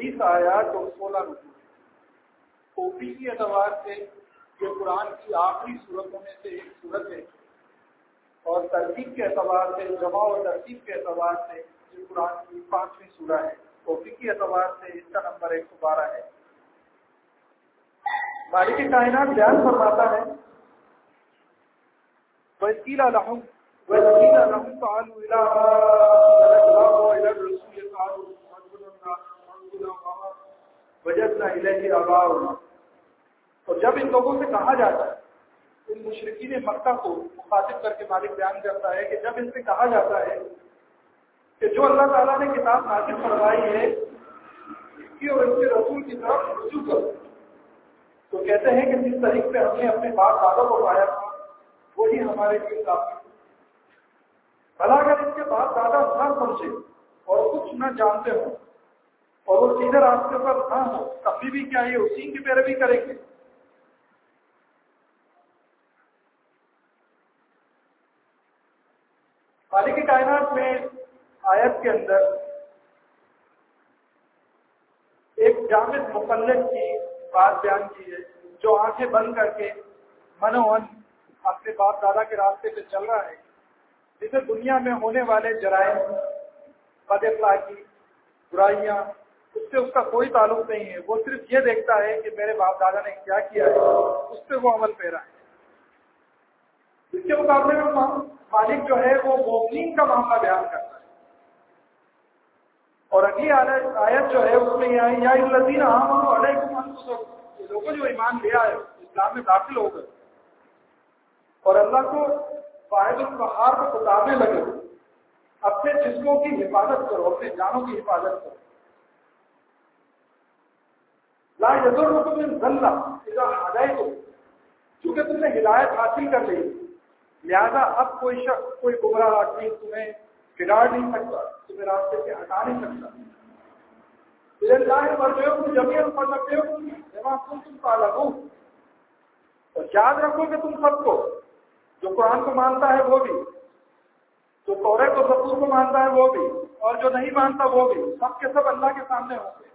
بیس آیات اور سولہ رکو کوپی کی اعتبار سے یہ قرآن کی آخری صورتوں میں سے ایک صورت ہے۔ اور ترتیب کے اعتبار سے، جمع اور ترتیب کے اعتبار سے یہ قرآن کی پانچویں سورہ ہے۔ کوپی کی اعتبار سے اس کا نمبر ایک سو بارہ ہے۔ مالک کائنات بیان فرماتا ہے وکیل الحم وکیل الحم وجہ اور جب ان لوگوں سے کہا جاتا ہے، ان مشرقین مکہ کو مخاطب کر کے مالک بیان کرتا ہے کہ جب ان سے کہا جاتا ہے کہ جو اللہ تعالیٰ نے کتاب نازل فرمائی ہے، اس کی اور اس کے رسول کی طرف رجوع کرو۔ تو کہتے ہیں کہ جس طریقے سے ہم نے اپنے باپ دادا کو پایا تھا، وہی ہمارے لیے کافی۔ بھلا اگر اس کے بعد دادا نہ سمجھے اور کچھ نہ جانتے ہوں اور وہ سیدھے راستے پر نہ ہو، کبھی بھی کیا یہ اسی کی پیروی کریں گے۔ خالق کائنات میں آیت کے اندر ایک جامع مقلد کی بات بیان کی ہے، جو آنکھیں بند کر کے منوہن اپنے باپ دادا کے راستے پہ چل رہا ہے۔ جسے دنیا میں ہونے والے جرائم، بد اخلاقی، برائیاں اس سے اس کا کوئی تعلق نہیں ہے۔ وہ صرف یہ دیکھتا ہے کہ میرے باپ دادا نے کیا کیا ہے۔ اس پہ وہ عمل پیرا ہے۔ اس کے مقابلے میں مالک جو ہے وہ مومنین کا معاملہ بیان کرتا ہے۔ اور اگلی آیت جو ہے اس میں یہ آئی، یا لذین عام علیہ لوگوں جو ایمان لیا ہے اسلام میں داخل ہو گئے۔ اور اللہ کو فائد البہار کو بتانے لگے۔ اپنے جسموں کی حفاظت کرو، اپنے جانوں کی حفاظت کرو۔ لا یزر ہدایت ہو چونکہ تم نے ہدایت حاصل کر لی. لہذا اب کوئی شخص، کوئی گمراہ آدمی تمہیں بگاڑ نہیں سکتا، تمہیں راستے سے ہٹا نہیں سکتا. جب تم تم اور یاد رکھو کہ تم سب کو، جو قرآن کو مانتا ہے وہ بھی، جو کورے کو سپور کو مانتا ہے وہ بھی، اور جو نہیں مانتا وہ بھی، سب کے سب اللہ کے سامنے ہوں گے.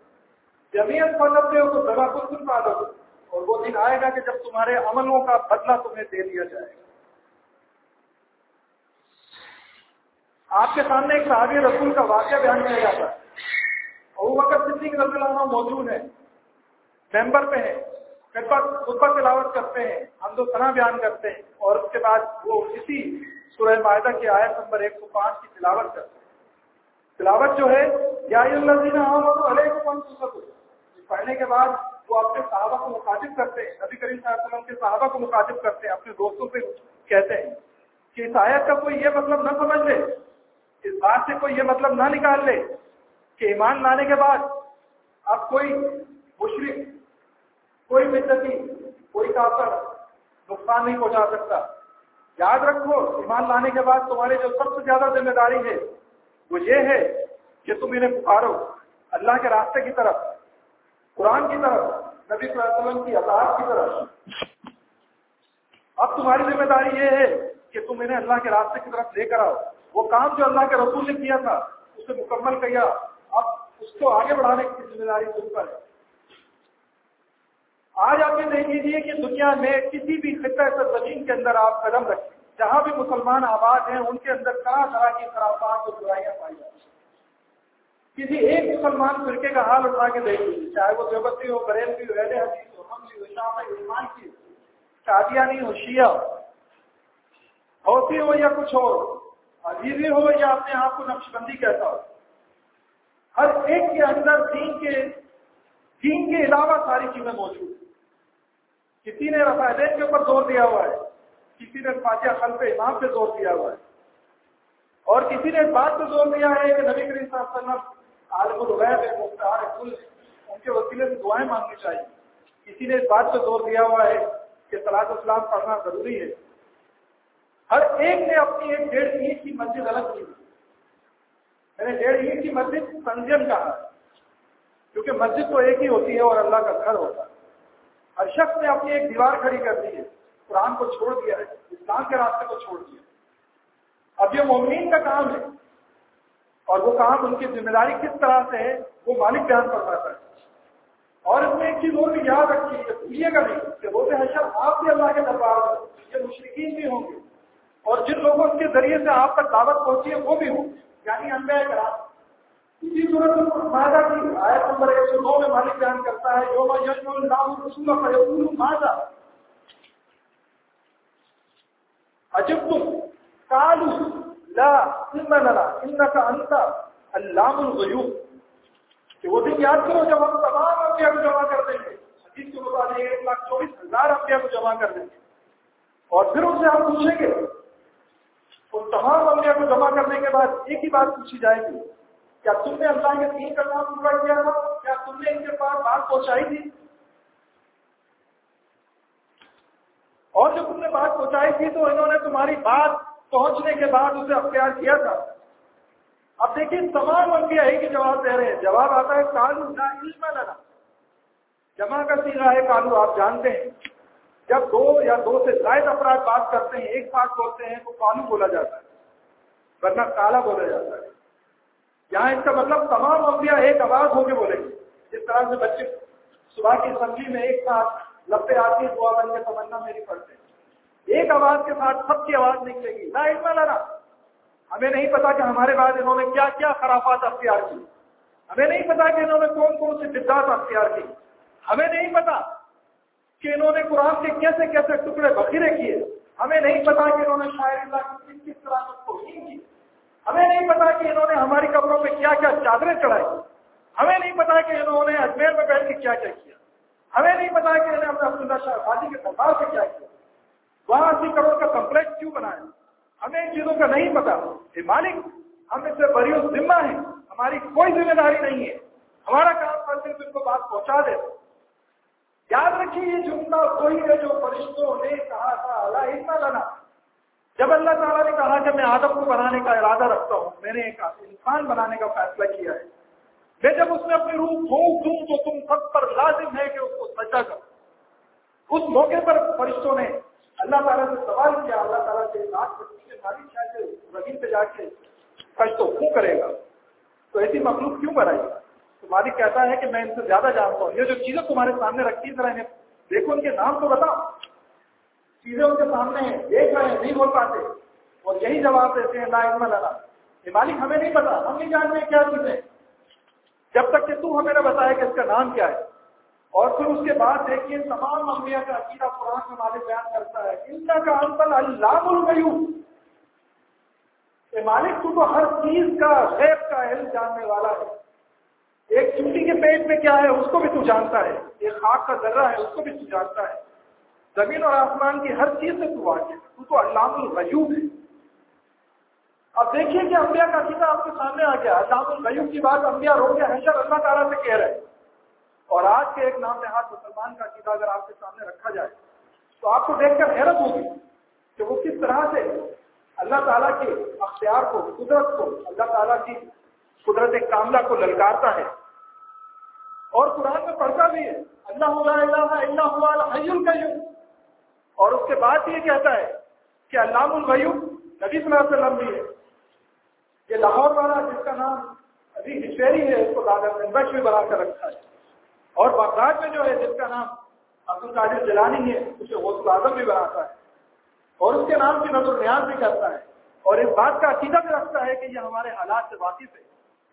جمیت پڑھ سکتے ہو تو دبا کو تم پالو اور وہ دن آئے گا کہ جب تمہارے عملوں کا بدلہ تمہیں دے دیا جائے۔ گا آپ کے سامنے ایک صحابی رسول کا واقعہ بیان کیا جاتا ہے۔ اور وہ وقت رضی اللہ عنہ موجود ہے ممبر پہ ہے خطبہ تلاوت کرتے ہیں۔ ہم دو طرح بیان کرتے ہیں۔ اور اس کے بعد وہ اسی سورہ معاہدہ کی آیت نمبر ایک سو پانچ کی تلاوت کرتے ہیں۔ تلاوت جو ہے، یا پڑھنے کے بعد وہ اپنے صحابہ کو مخاطب کرتے ہیں۔ نبی کریم صلی اللہ علیہ وسلم کے صحابہ کو مخاطب کرتے ہیں، اپنے دوستوں سے کہتے ہیں کہ اس آیت کا کوئی یہ مطلب نہ سمجھ لے، اس بات سے کوئی یہ مطلب نہ نکال لے کہ ایمان لانے کے بعد اب کوئی مشرق کوئی بدتی کوئی کافر نقصان نہیں پہنچا سکتا۔ یاد رکھو، ایمان لانے کے بعد تمہاری جو سب سے زیادہ ذمہ داری ہے وہ یہ ہے کہ تم انہیں پکارو اللہ کے راستے کی طرف، قرآن کی طرف، نبی صلی اللہ علیہ وسلم کی اطاعت کی طرف۔ اب تمہاری ذمہ داری یہ ہے کہ تم انہیں اللہ کے راستے کی طرف لے کر آؤ۔ وہ کام جو اللہ کے رسول نے کیا تھا، اسے مکمل کیا۔ اب اس کو آگے بڑھانے کی ذمہ داری تم پر ہے۔ آج آپ یہ دیکھ لیجیے کہ دنیا میں کسی بھی خطہ زمین کے اندر آپ قدم رکھیں۔ جہاں بھی مسلمان آباد ہیں، ان کے اندر طرح طرح کی خرافات اور برائیاں پائی جاتی ہیں۔ کسی ایک مسلمان فرقے کا حال اٹھا کے دیکھ لیجیے چاہے وہ دیوبتی ہو بریلوی ہو، اہل حدیث ہو، ہم ہو شام ایمان کی شادیاں نہیں ہو، شیعہ ہوتی ہو یا کچھ اور، عزیزی ہو یا اپنے آپ کو نقش بندی کہتا ہو۔ ہر ایک کے اندر دین کے دین کے علاوہ ساری چیزیں موجود ہیں۔ کسی نے رفائدین کے اوپر زور دیا ہوا ہے کسی نے فاتحہ خل پہ امام پہ زور دیا ہوا ہے۔ اور کسی نے اس بات پہ زور دیا ہے کہ نبی کریم صلی اللہ علیہ وسلم عالم الغیب ہے، مختار کل ان کے وسیلے سے دعائیں مانگنی چاہیے۔ کسی نے اس بات پہ زور دیا ہوا ہے کہ صلاح اسلام پڑھنا ضروری ہے۔ ہر ایک نے اپنی ایک ڈیڑھ اینٹ کی مسجد الگ کی۔ میں نے ڈیڑھ اینٹ کی مسجد سنجن کہا، کیونکہ مسجد تو ایک ہی ہوتی ہے اور اللہ کا گھر ہوتا ہے۔ ہر شخص نے اپنی ایک دیوار کھڑی کر دی ہے۔ قرآن کو چھوڑ دیا ہے، اسلام کے راستے کو چھوڑ دیا اب یہ مومنین کا کام ہے۔ اور وہ کام ان کی ذمہ داری کس طرح سے ہے، وہ مالک بیان کر پاتا ہے۔ اور اس میں ایک چیز اور بھی یاد رکھیے بھولیے گا نہیں کہ وہ حشر آپ بھی اللہ کے دربار میں یہ مشرقین بھی ہوں گے۔ اور جن لوگوں کے ذریعے سے آپ تک دعوت پہنچی ہے، وہ بھی ہوں۔ گے یعنی انبیاء کرام اسی صورت مادہ کی آیت نمبر ایک سو نو میں مالک بیان کرتا ہے، یوم یشم اللہ رسول فیقول مادہ عجب تم کالو لا علم لنا انت علام الغیوب کہ وہ دن یاد کرو جب ہم تمام انبیاء کو جمع کر دیں گے. حدیث کے مطابق ایک لاکھ چوبیس ہزار انبیاء کو جمع کر دیں گے. اور پھر ان سے ہم پوچھیں گے، ان تمام انبیاء کو جمع کرنے کے بعد ایک ہی بات پوچھی جائے گی، کیا تم نے اللہ کے دین کا نام پورا کیا تھا کیا تم نے ان کے پاس بات پہنچائی تھی؟ اور جب تم نے بات پہنچائی تھی تو انہوں نے تمہاری بات پہنچنے کے بعد اسے اختیار کیا تھا۔ اب دیکھیے، تمام انبیاء ہی کے جواب دے رہے ہیں۔ جواب آتا ہے کالو لا علم لنا۔ جمع کا سیرا ہے کالو آپ جانتے ہیں۔ جب دو یا دو سے زائد افراد بات کرتے ہیں، ایک ساتھ بولتے ہیں، تو کالو بولا جاتا ہے۔ ورنہ کالا بولا جاتا ہے۔ یہاں اس کا مطلب تمام انبیاء ایک آواز ہو کے بولیں گے جس طرح سے بچے صبح کی اسمبلی میں ایک ساتھ لپے آتی دعا بن کے تمنا میری پڑھتے ایک آواز کے ساتھ سب کی آواز نکلے گی۔ لا علم لنا۔ ہمیں نہیں پتا کہ ہمارے بعد انہوں نے کیا کیا خرافات اختیار کی۔ ہمیں نہیں پتا کہ انہوں نے کون کون سی بدعات اختیار کی۔ ہمیں نہیں پتا کہ انہوں نے قرآن کے کیسے کیسے ٹکڑے بخیرے کیے۔ ہمیں نہیں پتا کہ انہوں نے شاعر اللہ کی کس کس طرح کو کی۔ ہمیں نہیں پتا کہ انہوں نے ہماری قبروں پہ کیا کیا چادریں چڑھائی۔ ہمیں نہیں پتا کہ انہوں نے اجمیر میں بیٹھ کے کیا کیا کیا ہمیں نہیں پتا کہ انہوں نے اپنے عبداللہ شاہ بازی کے دربار سے کیا کیا۔ وہاں اسی کروڑ کا کمپلیکس کیوں بنایا؟ ہمیں ان چیزوں کا نہیں پتا۔ کہ مالک، ہم اس سے بری ذمہ ہیں۔ ہماری کوئی ذمہ داری نہیں ہے۔ ہمارا کام پر صرف ان کو بات پہنچا دے۔ یاد رکھیے یہ جملہ کوئی ہے جو فرشتوں نے کہا تھا اللہ اتنا لنا۔ جب اللہ تعالیٰ نے کہا کہ میں آدم کو بنانے کا ارادہ رکھتا ہوں، میں نے ایک انسان بنانے کا فیصلہ کیا ہے۔ میں جب اس میں اپنی روح پھونک دوں تو تم سب پر لازم ہے کہ اس کو سجا کرو۔ اس موقع پر فرشتوں نے اللہ تعالیٰ سے سوال کیا، اللہ تعالیٰ سے مالک شاید زمین پہ جا کے کچھ تو کیوں کرے گا۔ تو ایسی مخلوق کیوں بنائی؟ گا تو مالک کہتا ہے کہ میں ان سے زیادہ جانتا ہوں۔ یہ جو چیزیں تمہارے سامنے رکھی ذرا انہیں دیکھو، ان کے نام تو بتاؤ۔ چیزیں ان کے سامنے ہیں، دیکھ رہے ہیں، نہیں بول پاتے۔ اور یہی جواب دیتے ہیں، لا علم لنا۔ یہ مالک ہمیں نہیں پتا، ہم نہیں جانتے کیا چیزیں۔ جب تک کہ تو ہمیں نہ بتایا کہ اس کا نام کیا ہے۔ اور پھر اس کے بعد دیکھیے، تمام انبیاء کا عقیدہ قرآن میں مالک بیان کرتا ہے ان کا انتل اللہ الغیوب۔ کہ مالک تو تو ہر چیز کا غیب کا علم جاننے والا ہے۔ ایک چوٹی کے پیٹ میں کیا ہے، اس کو بھی تو جانتا ہے۔ ایک خاک کا ذرہ ہے، اس کو بھی تو جانتا ہے۔ زمین اور آسمان کی ہر چیز سے تو واقع تو تو علام الغیوب ہے۔ اب دیکھیے کہ انبیاء کا عقیدہ آپ کے سامنے آ گیا علام الغیوب کی بات انبیاء رو کے حشر اللہ تعالیٰ سے کہہ رہے ہیں۔ اور آج کے ایک نام نہاد مسلمان کا عقیدہ اگر آپ کے سامنے رکھا جائے، تو آپ کو دیکھ کر حیرت ہوگی کہ وہ کس طرح سے اللہ تعالیٰ کے اختیار کو، قدرت کو، اللہ تعالیٰ کی قدرت کاملہ کو للکارتا ہے۔ اور قرآن میں پڑھتا بھی ہے اللہ اللہ اور اس کے بعد یہ کہتا ہے کہ علام الغیوب نبی صلی اللہ علیہ وسلم بھی ہے۔ یہ لاہور والا جس کا نام ابھی ہشیری ہے، اس کو دادا بخش بھی بنا کر رکھا ہے۔ اور بغداد میں جو ہے، جس کا نام عبد القادر جلانی ہے، اسے غوث اعظم بھی بناتا ہے۔ اور اس کے نام کی نظر نیاز بھی کرتا ہے۔ اور اس بات کا عقیدہ بھی رکھتا ہے کہ یہ ہمارے حالات سے واقف ہے۔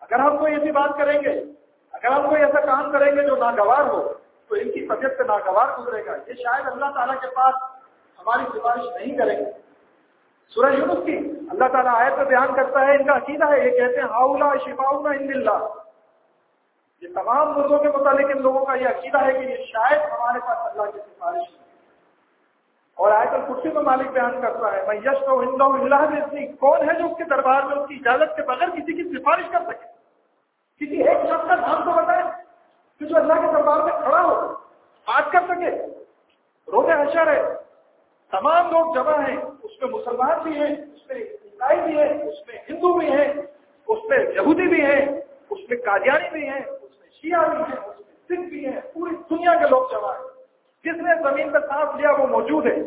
اگر ہم کوئی ایسی بات کریں گے، اگر ہم کوئی ایسا کام کریں گے جو ناگوار ہو، تو ان کی طبیعت سے ناگوار گزرے گا۔ یہ شاید اللہ تعالیٰ کے پاس ہماری سفارش نہیں کریں گے۔ سورہ یونس کی اللہ تعالیٰ آیت میں بیان کرتا ہے، ان کا عقیدہ ہے، یہ کہتے ہیں، ہاؤلا شفاؤ ان اللہ۔ یہ تمام مردوں کے متعلق ان لوگوں کا یہ عقیدہ ہے کہ یہ شاید ہمارے پاس اللہ کی سفارش ہے۔ اور آیت الکرسی میں مالک بیان کرتا ہے میں یش تو ہندو اللہ اتنی کون ہے جو اس کے دربار میں اس کی اجازت کے بغیر کسی کی سفارش کر سکے؟ کسی ایک شخص کا نام تو بتائے کہ جو اللہ کے دربار میں کھڑا ہو، بات کر سکے۔ روزے حشر ہے، تمام لوگ جمع ہیں، اس میں مسلمان بھی ہیں، اس میں عیسائی بھی ہیں، اس میں ہندو بھی ہیں، اس میں یہودی بھی ہیں، اس میں قادیانی بھی ہیں، اس میں شیعہ بھی ہیں، اس میں سکھ بھی ہیں، پوری دنیا کے لوگ جمع ہیں۔ جس نے زمین پہ سانس لیا وہ موجود ہے۔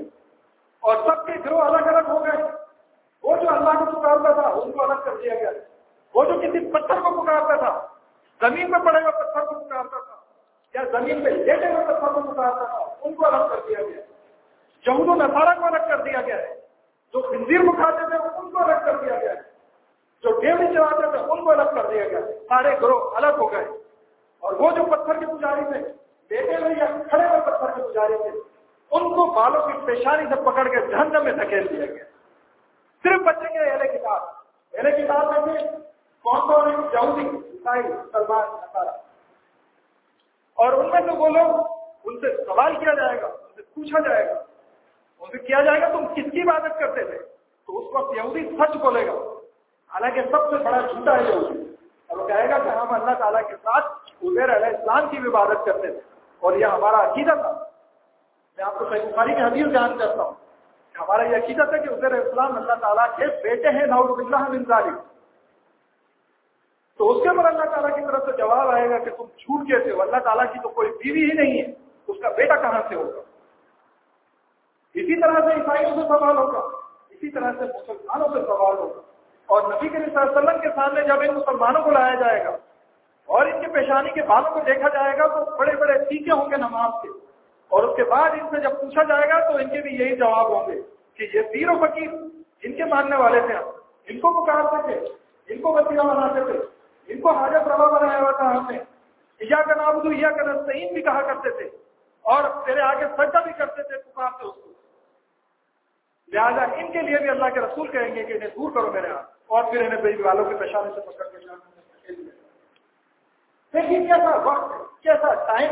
اور سب کے گروہ الگ الگ ہو گئے۔ وہ جو اللہ کو پکارتا تھا ان کو الگ کر دیا گیا۔ وہ جو کسی پتھر کو پکارتا تھا، زمین پہ پڑے گا پتھر کو پکارتا تھا، یا زمین پہ لیٹے ہوئے پتھر کو پکارتا تھا، ان کو الگ کر دیا گیا۔ یہود و نصارہ کو الگ کر دیا گیا۔ ہے جو خنزیر کو کھاتے تھے، ان کو الگ کر دیا گیا۔ جو ڈیوڑی چلاتے تھے، ان کو الگ کر دیا گیا۔ سارے گروہ الگ ہو گئے۔ اور وہ جو پتھر کے پجاری تھے، بیٹے ہوئے یا کھڑے ہوئے پتھر کے پجاری تھے، ان کو بالوں کی پیشانی سے پکڑ کے جہنم میں دھکیل دیا گیا۔ صرف بچیں گے اہل کتاب۔ اہل کتاب میں بھی کون کون یہودی، عیسائی سلمان اور ان میں سے وہ لوگ، ان سے سوال کیا جائے گا، ان سے پوچھا جائے گا۔ ان سے کیا جائے گا؟ تم کس کی عبادت کرتے تھے؟ تو اس وقت یہودی سچ بولے گا۔ حالانکہ سب سے بڑا جھوٹا ہے یہودی۔ اور وہ کہے گا کہ ہم اللہ تعالیٰ کے ساتھ علیہ السلام کی بھی عبادت کرتے تھے۔ اور یہ ہمارا عقیدہ تھا۔ میں آپ کو صحیح بخاری کی حدیث بیان کرتا ہوں۔ کہ ہمارا یہ عقیدت ہے کہ عزیر اسلام اللہ تعالیٰ کے بیٹے ہیں نور اللہ ظالم تو اس کے اوپر اللہ تعالیٰ کی طرف سے جواب آئے گا کہ تم جھوٹ کیسے ہو۔ اللہ تعالیٰ کی تو کوئی بیوی ہی نہیں ہے، اس کا بیٹا کہاں سے ہوگا؟ اسی طرح سے عیسائیوں سے سوال ہوگا اسی طرح سے مسلمانوں سے سوال ہوگا اور نبی کے وسلم کے سامنے جب ان مسلمانوں کو لایا جائے گا اور ان کے پیشانی کے بالوں کو دیکھا جائے گا تو بڑے بڑے ٹیکے ہوں گے نماز کے۔ اور اس کے بعد ان سے جب پوچھا جائے گا تو ان کے بھی یہی جواب ہوں گے کہ یہ پیر و فقیر ان کے ماننے والے تھے۔ ہم ان کو پکارتے تھے، ان کو وسیلہ بناتے تھے، ان کو حاجت روا بنایا ہوا تھا ہم نے۔ یا کا نابود یا کا بھی کہا کرتے تھے۔ اور تیرے آگے سجدہ بھی کرتے تھے پکارتے اس کو۔ لہٰذا ان کے لیے بھی اللہ کے رسول کہیں گے کہ انہیں دور کرو میرے ہاتھ اور پھر انہیں بیوی والوں کے پیشانے سے پکڑ کے دیکھیے کیسا وقت کیسا ٹائم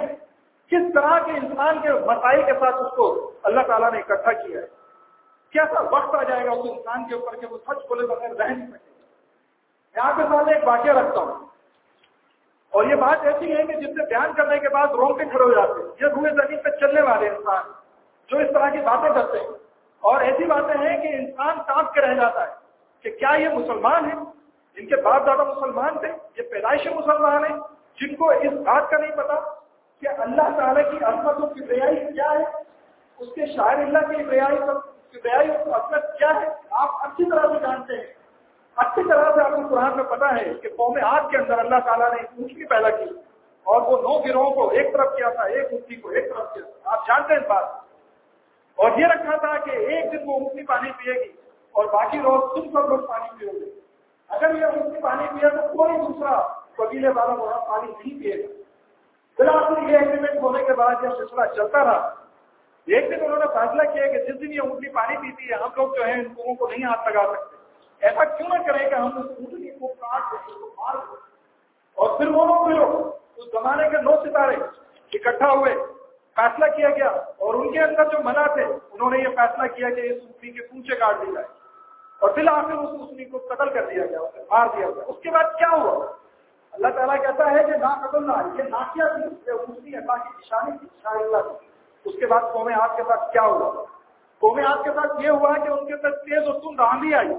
کس طرح کے انسان کے مسائل کے ساتھ اس کو اللہ تعالیٰ نے اکٹھا کیا ہے۔ کیسا وقت آ جائے گا اس انسان کے اوپر کہ وہ سچ بولے بغیر رہ نہیں سکے۔ میں آپ کے سامنے ایک واقعہ رکھتا ہوں۔ اور یہ بات ایسی ہے کہ جس سے بیان کرنے کے بعد روک کے کھڑے ہو جاتے ہیں۔ یہ روئے زمین پہ چلنے والے انسان جو اس طرح کی باتیں کرتے ہیں۔ اور ایسی باتیں ہیں کہ انسان کانپ کے رہ جاتا ہے کہ کیا یہ مسلمان ہیں؟ جن کے باپ دادا مسلمان تھے، یہ پیدائش مسلمان ہیں؟ جن کو اس بات کا نہیں پتا کہ اللہ تعالیٰ کی عظمتوں کی ریائی کیا ہے؟ اس کے شاعر اللہ کی ریائی ریائی عظمت کیا ہے؟ آپ اچھی طرح سے جانتے ہیں۔ اچھی طرح سے آپ کو قرآن میں پتا ہے کہ قوم آج کے اندر اللہ تعالیٰ نے اونچی پیدا کی اور وہ نو گروہوں کو ایک طرف کیا تھا، ایک اونچی کو ایک طرف کیا تھا۔ آپ جانتے ہیں اس بات اور یہ رکھا تھا کہ ایک دن وہ اونچی پانی پیے گی اور باقی روز تم سب لوگ پانی پیو گے۔ اگر یہ اونچی پانی پیا تو کوئی دوسرا قبیلے والا وہاں پانی نہیں پیے گا۔ بالآخر یہ ایگریمنٹ ہونے کے بعد یہ سلسلہ چلتا رہا۔ ایک دن انہوں نے فیصلہ کیا کہ جس دن یہ اونٹنی پانی پیتی ہے، ہم لوگ جو ہیں ان لوگوں کو نہیں ہاتھ لگا سکتے۔ ایسا کیوں نہ کریں کہ ہم اس اونٹنی کو کاٹ دیں کو مار دیں۔ اور پھر وہ لوگ ملو۔ اس زمانے کے نو ستارے اکٹھا ہوئے۔ فیصلہ کیا گیا اور ان کے اندر جو منع تھے، انہوں نے یہ فیصلہ کیا کہ اس اونٹنی کے پونچے کاٹ دی جائے اور بالآخر اس اونٹنی کو قتل کر دیا گیا، اسے مار دیا گیا۔ اس کے بعد کیا ہوا؟ اللہ تعالیٰ کہتا ہے کہ نا قتل نہ، یہ ناکیا تھی، یہ اونٹنی اللہ کی نشانی تھی شاہ اللہ کی۔ اس کے بعد قوم آپ کے ساتھ کیا ہوا؟ قوم آپ کے ساتھ یہ ہوا کہ ان کے اندر تیز اور تم راندھی آئی،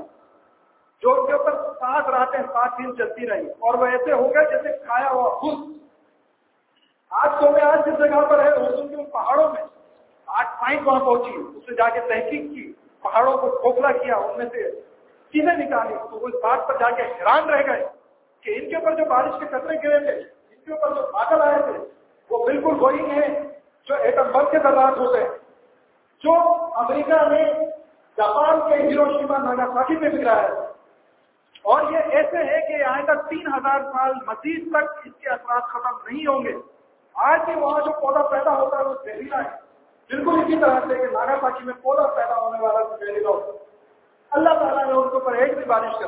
جو ان کے اوپر سات راتیں سات دن چلتی رہی۔ اور وہ ایسے ہو گئے جیسے کھایا ہوا خود آج تو میں آج جس جگہ پر ہے اردو کے پہاڑوں میں۔ آج سائنس وہاں پہنچی اس سے جا کے تحقیق کی، پہاڑوں کو کھوکھلا کیا، ان میں سے چیزیں نکالی۔ تو وہ اس بات پر جا کے حیران رہ گئے کہ ان کے اوپر جو بارش کے قطرے گرے تھے، ان کے اوپر جو بادل آئے تھے، وہ بالکل وہی ہیں جو ایٹم بم کے ذرات ہوتے ہیں۔ جو امریکہ میں جاپان کے ہیروشیما ناگا ساکی میں بگڑا ہے۔ اور یہ ایسے ہے کہ آئندہ تین ہزار سال مزید تک اس کے اثرات ختم نہیں ہوں گے۔ آج بھی وہاں جو پودا پیدا ہوتا ہے وہ زہریلا ہے۔ بالکل اسی طرح سے کہ ناگا پاکی میں پودا پیدا ہونے والا تو زہریلا ہوتا ہے۔ اللہ تعالیٰ نے ان کے اوپر ایک بھی بارش کر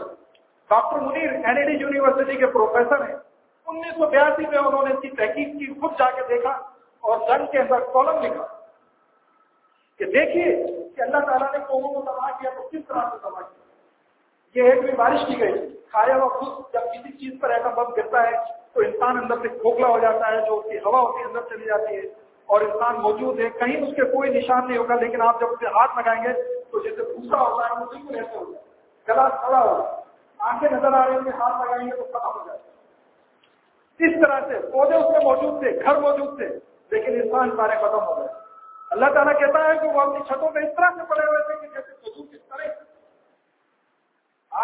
doctor Munir N D university کے پروفیسر ہیں۔ انیس سو بیاسی میں انہوں نے اس کی تحقیق کی، خود جا کے دیکھا اور جنگ کے اندر کالم لکھا۔ کہ دیکھیے کہ اللہ تعالیٰ نے قوموں کو تباہ کیا تو کس طرح سے تباہ کیا؟ یہ ایک بھی بارش کی گئی، کھایا ہوا خود جب کسی چیز پر ایسا بم گرتا ہے تو انسان اندر سے کھوکھلا ہو جاتا ہے، جو اس کی ہوا ہوتی ہے اندر چلی جاتی ہے اور انسان موجود ہے، کہیں اس کے کوئی نشان نہیں ہوگا، لیکن آپ جب اسے ہاتھ لگائیں گے تو جیسے بھوسا ہوتا ہے، وہ بالکل ایسے ہوتا ہے، گلا کھڑا ہوگا آنکھیں نظر آ رہی ہیں ہاتھ لگائیں گے تو ختم ہو جائے اس طرح سے پودے اس میں موجود تھے، گھر موجود تھے، لیکن انسان سارے ختم ہو گئے۔ اللہ تعالیٰ کہتا ہے کہ وہ اپنی چھتوں پہ اس طرح سے پڑے ہوئے تھے کہ جیسے کس طرح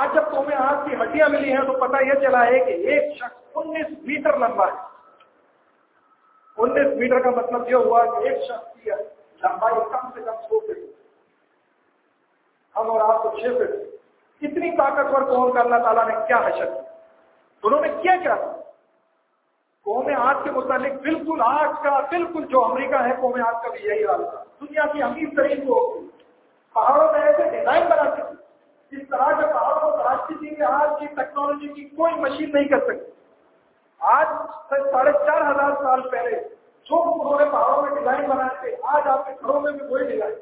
آج جب تمہیں آج کی ہڈیاں ملی ہیں تو پتہ یہ چلا ہے کہ ایک شخص انیس میٹر لمبا ہے۔ انیس میٹر کا مطلب یہ ہوا کہ ایک شخص کی لمبائی کم سے کم سو فٹ۔ ہم اور آپ کو چھ فٹ۔ کتنی طاقتور قوم کا اللہ تعالیٰ نے کیا حشر کیا؟ انہوں نے کیا کیا؟ قوم آج کے متعلق بالکل آج کا بالکل جو امریکہ ہے، قوم آج کا بھی یہی حال تھا دنیا کی امیر ترین کو پہاڑوں میں ایسے ڈیزائن بناتی تھی اس طرح کے پہاڑوں کو تراشتی تھی کہ آج کی ٹیکنالوجی کی کوئی مشین نہیں کر سکتی۔ آج ساڑھے چار ہزار سال پہلے جو انہوں نے پہاڑوں میں ڈیزائن بنائے تھے، آج آپ کے گھروں میں بھی وہی ڈیزائن۔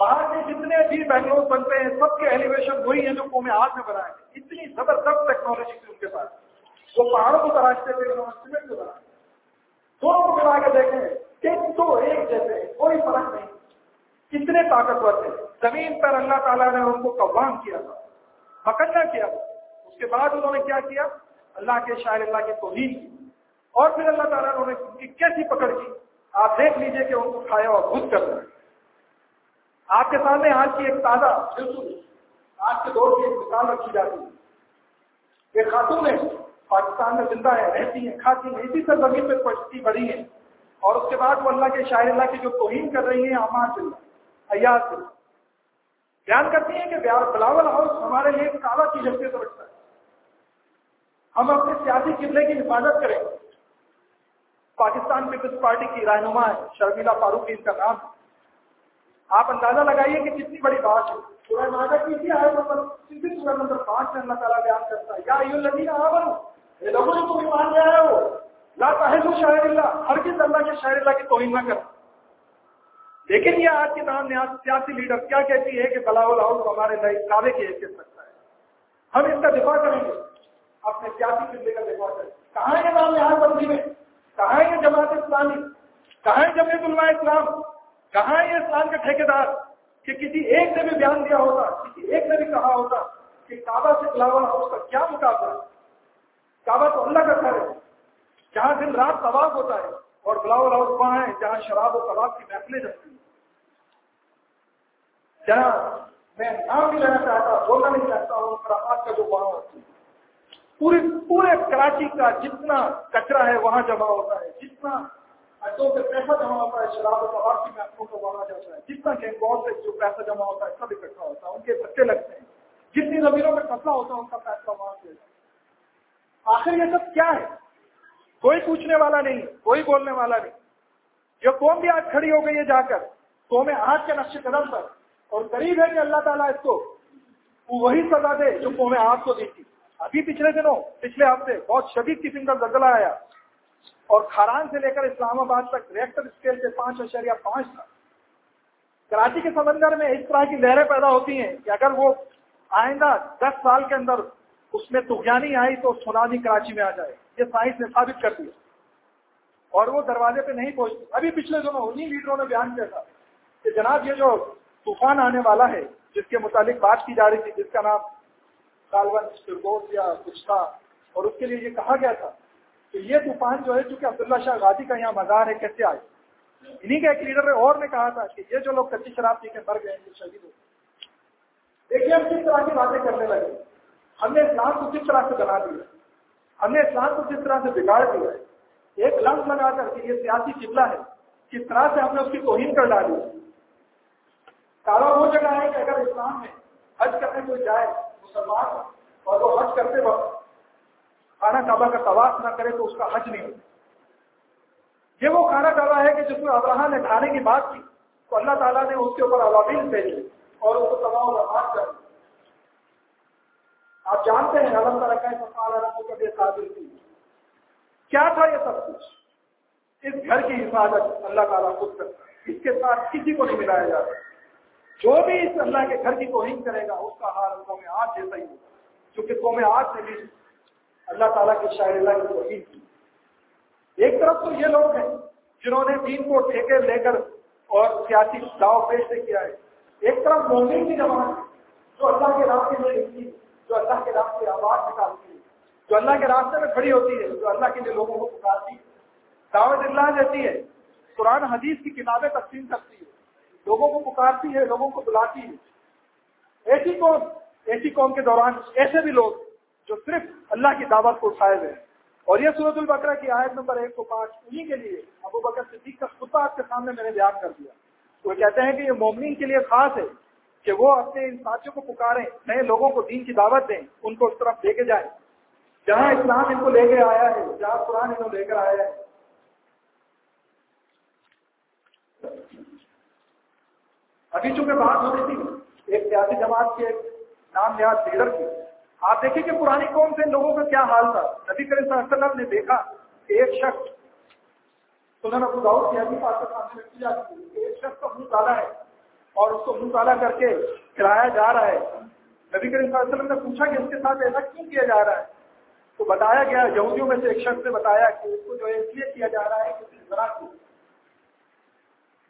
باہر کے جتنے بھی بینگلور بنتے ہیں، سب کے ایلیویشن وہی ہیں جو قوم آج میں بنائے تھے۔ اتنی زبردست ٹیکنالوجی تھی ان کے پاس۔ وہ پہاڑوں کو تراشتے تھے، انہوں نے سیمنٹ کو بنایا دونوں کو ملا کے دیکھیں کہ تو ایک جیسے، کوئی فرق نہیں۔ کتنے طاقتور تھے۔ زمین پر اللہ تعالیٰ نے ان کو قوام کیا تھا مکنہ کیا تھا۔ اس کے بعد انہوں نے کیا کیا؟ اللہ کے شاعر، اللہ کی توہین کی۔ اور پھر اللہ تعالیٰ نے ان کی کیسی پکڑ کی؟ آپ دیکھ لیجیے کہ ان کو کھایا اور خود کر رہے آپ کے سامنے آج کی ایک تازہ بالکل، آج کے دور کی ایک مثال رکھی جاتی ہے۔ ایک خاتون ہے، پاکستان میں زندہ ہے، رہتی ہیں کھاتی ہیں اسی سے زمین پہ پچتی بڑی ہیں اور اس کے بعد وہ اللہ کے شاعر، اللہ کی جو توہین کر رہی ہیں امان سے ایاز سے بیان کرتی ہیں کہ بلاول ہاؤس ہمارے لیے ایک کعبہ کی حیثیت رکھتا ہے۔ ہم اپنے سیاسی قبلے کی حفاظت کریں۔ پاکستان پیپلز پارٹی کی رہنما ہے، شرمیلا فاروق ان کا نام۔ آپ اندازہ لگائیے کہ کتنی بڑی بات ہے۔ سورہ مادہ کی تھی آئے نمبر سورہ نمبر پانچ میں اللہ تعالیٰ بیان کرتا ہے، یا ایو لگی نہ یہ لوگوں نے تو ایمان لے آیا وہ لا تحل شاعر اللہ ہر کس اللہ کے شاعر اللہ کی توہین نہ کر لیکن یہ آج کے نام نیاز سیاسی لیڈر کیا کہتی ہے کہ بلاول ہاؤس ہمارے نئے کعبے کی حیثیت رکھتا ہے؟ ہم اس کا دفاع کریں گے۔ اپنے سیاسی قبلے کا دفاع کریں کہاں ہے نام یہاں بندی میں؟ کہاں ہے جماعت اسلامی؟ کہاں ہے جمعیت اللہ اسلام؟ کہاں ہے اسلام کے ٹھیکیدار؟ کہ کسی ایک نے بھی بیان دیا ہوتا، کسی ایک نے بھی کہا ہوتا کہ کعبہ سے بلاول ہاؤس کا کیا مقابلہ؟ کعبہ تو اللہ کا گھر ہے۔ جہاں دن رات طباف ہوتا ہے اور بلاول ہاؤس وہاں ہے، جہاں شراب و طباف کی محفلیں جمتی ہیں جہاں میں نام بھی لینا چاہتا بولنا نہیں چاہتا ہوں خرافات کا جو وہاں ہوتی پورے پورے کراچی کا جتنا کچرا ہے، وہاں جمع ہوتا ہے۔ جتنا اڈوں سے پیسہ جمع ہوتا ہے، شراب و کی کو وہاں جاتا ہے۔ جتنا گینگوں سے جو پیسہ جمع ہوتا ہے، سب اکٹھا ہوتا ہے۔ ان کے بچے لگتے ہیں۔ جتنی زمینوں میں قبضہ ہوتا ہے، ان کا پیسہ وہاں سے۔ آخر یہ سب کیا ہے؟ کوئی پوچھنے والا نہیں، کوئی بولنے والا نہیں۔ جو قوم بھی آج کھڑی ہو گئی ہے جا کر۔ قوم آج کے نقش قدم پر۔ اور قریب ہے کہ اللہ تعالیٰ اس کو وہی سزا دے جو قوم آپ کو دی تھی۔ ابھی پچھلے دنوں، پچھلے ہفتے بہت شدید قسم کا زلزلہ آیا اور کھاران سے لے کر اسلام آباد تک ریکٹر اسکیل سے پانچ اشریہ پانچ تھا۔ کراچی کے سمندر میں اس طرح کی لہریں پیدا ہوتی ہیں کہ اگر وہ آئندہ دس سال کے اندر اس میں تغیانی آئی تو سونامی کراچی میں آ جائے۔ یہ سائنس نے ثابت کر دیا۔ اور وہ دروازے پہ نہیں پہنچتی۔ ابھی پچھلے دنوں انہیں لیڈروں نے بیان کیا تھا کہ جناب یہ جو طوفان آنے والا ہے، جس کے متعلق بات کی جا رہی تھی، جس کا نام یا کچھ تھا اور اس کے لیے یہ کہا گیا تھا کہ یہ طوفان جو ہے، چونکہ عبداللہ شاہ غازی کا یہاں مزار ہے، کیسے آئے؟ انہیں کا ایک لیڈر اور نے کہا تھا کہ یہ جو لوگ کچی شراب پی کے مر گئے، یہ شہید ہو دیکھیے، ہم کس طرح کی باتیں کرنے لگے۔ ہم نے اسلام کو کس طرح سے بنا دیا؟ ہم نے اسلام کو کس طرح سے بگاڑ دیا؟ ہے ایک لفظ لگا کر کہ یہ سیاسی قبلہ ہے، کس طرح سے ہم نے اس کی توہین کر ڈالی؟ ہے کارا وہ جگہ ہے کہ اگر اسلام میں حج کرنے کوئی جائے مسلمان اور وہ حج کرتے وقت خانہ کعبہ کا طواف نہ کرے تو اس کا حج نہیں ہوتا۔ یہ وہ خانہ کعبہ ہے کہ جس میں ابراہ نے کھانے کی بات کی تو اللہ تعالیٰ نے اس کے اوپر عوامل بھیجے اور اس کو تباہ و برباد کر آپ جانتے ہیں الگ طرح کا سفال رب قابل تھی کیا تھا یہ سب کچھ؟ اس گھر کی حفاظت اللہ تعالیٰ خود کرتا ہے۔ اس کے ساتھ کسی کو نہیں ملایا جاتا۔ جو بھی اس اللہ کے گھر کی توہین کرے گا، اس کا حال قوم آج جیسا ہی ہوگا۔ کیونکہ قوم آج سے بھی اللہ تعالیٰ کے شاعر اللہ کی توہین کی۔ ایک طرف تو یہ لوگ ہیں جنہوں نے دین کو ٹھیکے لے کر اور سیاسی داؤ پیش سے کیا ہے۔ ایک طرف مومن کی جماعت جو اللہ کے راستے میں لکھتی جو اللہ کے راستے آواز نکالتی ہے جو اللہ کے راستے میں کھڑی ہوتی ہے جو اللہ کے لیے لوگوں کو پکارتی ہے دعوت اللہ دیتی ہے۔ قرآن حدیث کی کتابیں تقسیم کرتی ہے لوگوں کو پکارتی ہے، لوگوں کو بلاتی ہے۔ ایسی قوم ایسی قوم کے دوران ایسے بھی لوگ جو صرف اللہ کی دعوت کو اٹھائے ہوئے اور یہ سورت البقرہ کی آیت نمبر ایک سو پانچ انہیں کے لیے ابو بکر صدیق کا خطہ آپ کے سامنے میں نے بیان کر دیا۔ وہ کہتے ہیں کہ یہ مومنین کے لیے خاص ہے کہ وہ اپنے ان ساتھیوں کو پکاریں، نئے لوگوں کو دین کی دعوت دیں، ان کو اس طرف لے کے جائیں۔ جہاں اسلام ان کو لے کے آیا ہے، جہاں قرآن ان کو لے کر آیا ہے ابھی چونکہ بات ہو رہی تھی، ایک سیاسی جماعت کے نام نہاد لیڈر کی، آپ دیکھیں کہ پرانی قوم سے لوگوں کا کیا حال تھا؟ نبی کریم صلی اللہ علیہ وسلم نے دیکھا کہ ایک شخص سنن ابو داؤد کی حدیث آپ کے سامنے رکھی جاتی ہے کہ ایک شخص کا منہ کالا ہے اور اس کو منہ کالا کر کے کرایا جا رہا ہے۔ نبی کریم صلی اللہ علیہ وسلم نے پوچھا کہ اس کے ساتھ ایسا کیوں کیا جا رہا ہے؟ تو بتایا گیا، یہودیوں میں سے ایک شخص نے بتایا کہ اس کو جو ہے اس لیے کیا جا رہا ہے کہ ذرا کی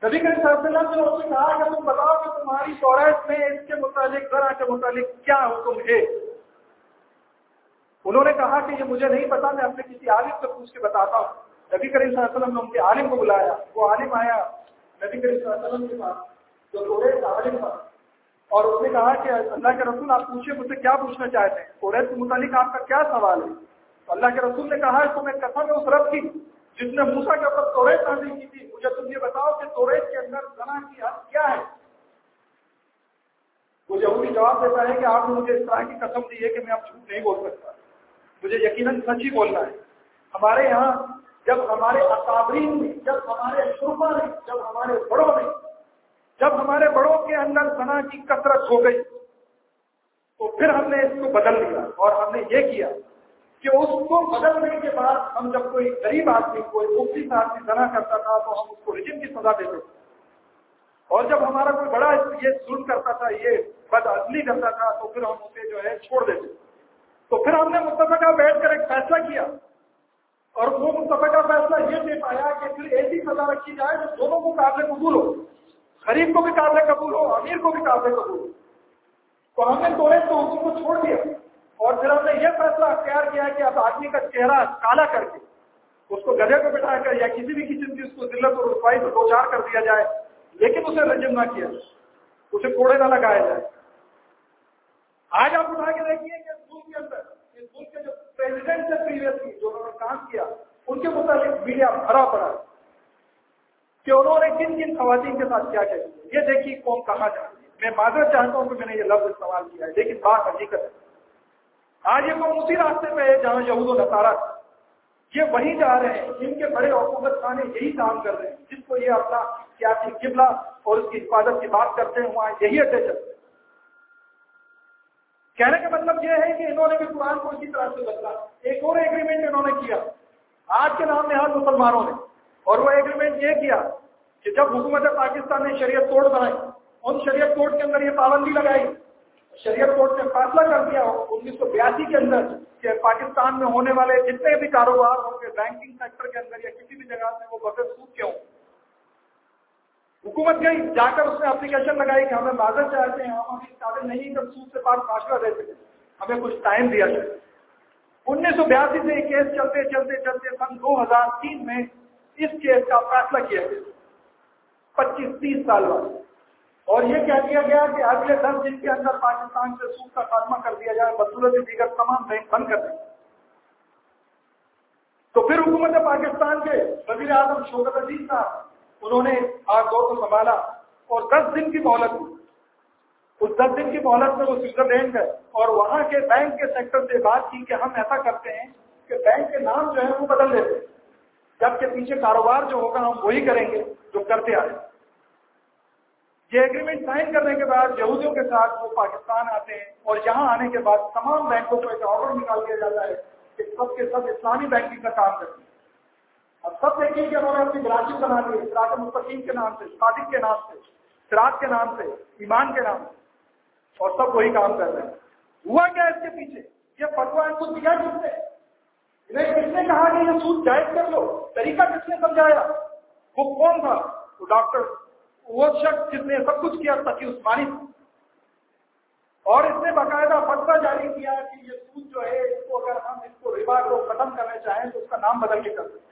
نبی کریم صلی اللہ علیہ وسلم نے اس سے کہا کہ تم بتاؤ کہ تمہاری شورت میں اس کے متعلق ذرا کے متعلق کیا حکم ہے؟ انہوں نے کہا کہ یہ مجھے نہیں پتا، میں اپنے کسی عالم سے پوچھ کے بتاتا ہوں۔ نبی کریم صلی اللہ علیہ وسلم نے ان کے عالم کو بلایا۔ وہ عالم آیا نبی کریم صلی اللہ علیہ وسلم کے پاس، جو تھوڑے عالم تھا۔ اور اس نے کہا کہ اللہ کے رسول، آپ پوچھے مجھ سے کیا پوچھنا چاہتے ہیں؟ توریت کے متعلق آپ کا کیا سوال ہے؟ اللہ کے رسول نے کہا تو میں قسم ہے، اس رب کی۔ جس نے موسا کے اوپر توریت نازل کی تھی، مجھے تم یہ بتاؤ کہ توریت کے اندر زنا کی حد کیا ہے؟ وہ یہودی جواب دیتا ہے کہ آپ نے مجھے اس طرح کی قسم دی ہے کہ میں اب جھوٹ نہیں بول سکتا۔ مجھے یقیناً سچ ہی بولنا ہے۔ ہمارے یہاں جب ہمارے اکابرین میں جب ہمارے شرما نے جب ہمارے بڑوں نے جب ہمارے بڑوں کے اندر سنا کی کثرت ہو گئی، تو پھر ہم نے اس کو بدل دیا اور ہم نے یہ کیا۔ کہ اس کو بدلنے کے بعد ہم جب کوئی غریب آدمی کوئی مفتی سے آدمی سنا کرتا تھا تو ہم اس کو رجم کی سزا دیتے تھے۔ اور جب ہمارا کوئی بڑا یہ ظلم کرتا تھا، یہ بد عدلی کرتا تھا، تو پھر ہم اسے جو ہے چھوڑ دیتے۔ تو پھر ہم نے متفقہ بیٹھ کر ایک فیصلہ کیا۔ اور وہ متفقہ فیصلہ یہ دے پایا کہ پھر ایسی سزا رکھی جائے جو دونوں کو قابل قبول ہو۔ غریب کو بھی قابل قبول ہو، امیر کو بھی قابل قبول ہو۔ تو ہم نے توڑے تو کو چھوڑ دیا۔ اور پھر ہم نے یہ فیصلہ اختیار کیا کہ اب آدمی کا چہرہ کالا کر کے اس کو گدے کو بٹھا کر یا کسی بھی قسم کی اس کو ذلت اور رسوائی کو دو چار کر دیا جائے، لیکن اسے رجم نہ کیا اسے کوڑے نہ لگایا جائے۔ آج آپ اٹھا کے دیکھیے کہ کے اندر، اس ملک کے جو پریزیڈنٹ سے پریویسلی جو انہوں نے کام کیا، ان کے متعلق میڈیا بھرا پڑا کہ انہوں نے کن کن خواتین کے ساتھ کیا کیا۔ یہ دیکھیے قوم کہاں جاتی ہے۔ میں معذرت چاہتا ہوں کہ میں نے یہ لفظ استعمال کیا ہے، لیکن بات حقیقت ہے۔ آج یہ قوم اسی راستے پہ ہے جہاں یہود و نصارہ یہ وہیں جا رہے ہیں، جن کے بڑے حکومت خانے یہی کام کر رہے ہیں، جس کو یہ اپنا سیاسی قبلہ اور اس کی حفاظت کی بات کرتے ہیں وہاں یہی اڈے چلتے ہیں۔ کہنے کا مطلب یہ ہے کہ انہوں نے بھی قرآن کو اسی طرح سے بدلا۔ ایک اور ایگریمنٹ انہوں نے کیا۔ آج کے نام نہاد مسلمانوں نے۔ اور وہ ایگریمنٹ یہ کیا کہ جب حکومت پاکستان نے شریعت توڑ بنائی، ان شریعت کوڈ کے اندر یہ پابندی لگائی۔ شریعت کوڈ نے فیصلہ کر دیا انیس سو بیاسی کے اندر کہ پاکستان میں ہونے والے جتنے بھی کاروبار ہوں گے بینکنگ سیکٹر کے اندر یا کسی بھی جگہ میں وہ بغیر سود کے ہوں۔ حکومت گئی جا کر اس نے اپلیکیشن لگائی کہ ہمیں معذرت چاہتے ہیں، ہم ابھی قابل نہیں کر سود سے پاس فاصلہ دے سکے ہمیں کچھ ٹائم دیا جائے انیس سو بیاسی سے یہ کیس چلتے چلتے چلتے سن دو ہزار تین میں اس کیس کا فیصلہ کیا۔ گیا پچیس تیس سال بعد۔ اور یہ کہہ دیا گیا کہ اگلے دس دن کے اندر پاکستان سے سود کا خاتمہ کر دیا جائے، بدولت دیگر تمام بینک بند کر دیں۔ تو پھر حکومت پاکستان کے وزیر اعظم شوکت عزیز صاحب، انہوں نے آگ دور کو سنبھالا اور دس دن کی مہلت اس دس دن کی مہلت میں وہ سوئٹزرلینڈ گئے اور وہاں کے بینک کے سیکٹر سے بات کی کہ ہم ایسا کرتے ہیں کہ بینک کے نام جو ہے وہ بدل دیتے جبکہ پیچھے کاروبار جو ہوگا ہم وہی کریں گے جو کرتے آئے۔ یہ ایگریمنٹ سائن کرنے کے بعد یہودیوں کے ساتھ وہ پاکستان آتے ہیں اور یہاں آنے کے بعد تمام بینکوں کو ایک آرڈر نکال دیا جاتا ہے کہ سب کے سب اسلامی بینکنگ کا کام کرتے ہیں اب سب دیکھیں کہ انہوں نے اپنی برانچز بنا لی سراج مستقیم کے نام سے، صادق کے نام سے سراج کے نام سے، ایمان کے نام سے، اور سب وہی کام کر رہے ہیں۔ ہوا کیا اس کے پیچھے؟ یہ فتوا ان کو دیا کس نے؟ انہیں کس نے کہا کہ یہ سود جائز کر لو؟ طریقہ کس نے سمجھایا؟ وہ کون تھا؟ وہ ڈاکٹر وہ شخص جس نے سب کچھ کیا تقی عثمانی تھا اور اس نے باقاعدہ فتوا جاری کیا کہ یہ سود جو ہے، اس کو اگر ہم اس کو ربا کو ختم کرنا چاہیں تو اس کا نام بدل کے کر سکتے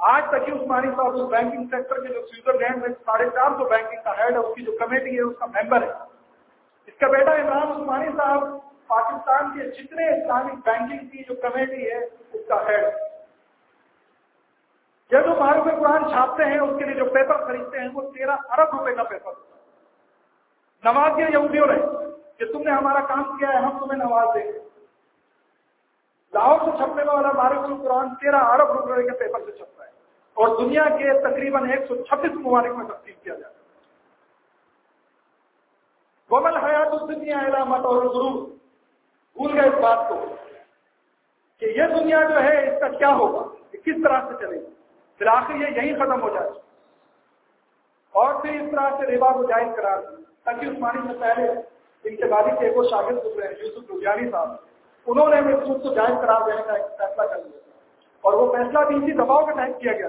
آج تک ہی عثمانی صاحب، اس بینکنگ سیکٹر کے جو سوئٹزرلینڈ میں ساڑھے چار سو بینکنگ کا ہیڈ ہے، اس کی جو کمیٹی ہے، اس کا ممبر ہے۔ اس کا بیٹا عمران عثمانی صاحب پاکستان کے جتنے اسلامک بینکنگ کی جو کمیٹی ہے، اس کا ہیڈ یہ جو معروف قرآن چھاپتے ہیں، اس کے لیے جو پیپر خریدتے ہیں، وہ تیرہ ارب روپے کا پیپر نواز دیا یہودیوں نے کہ تم نے ہمارا کام کیا ہے، ہم تمہیں نواز دیں گے۔ لاہور سے چھپنے والا معروف القرآن تیرہ ارب روپے کے پیپر سے چھپتا ہے، اور دنیا کے تقریباً ایک سو چھبیس ممالک میں تقسیم کیا جاتا ہے۔ گومل حیات دنیا علامت اور ضرور بھول گئے اس بات کو کہ یہ دنیا جو ہے، اس کا کیا ہوگا؟ یہ کس طرح سے چلے گی پھر آخر یہ یہی ختم ہو جائے اور پھر اس طرح سے ربا کو جائز قرار دی۔ تاکہ عثمانی سے پہلے ان کے بعد ایک اور شاگرد گزرے ہیں یوسف لدھیانی صاحب۔ انہوں نے سود کو جائز قرار دینے کا ایک فیصلہ کر لیا۔ اور وہ فیصلہ بھی اسی دباؤ کا ٹائم کیا گیا۔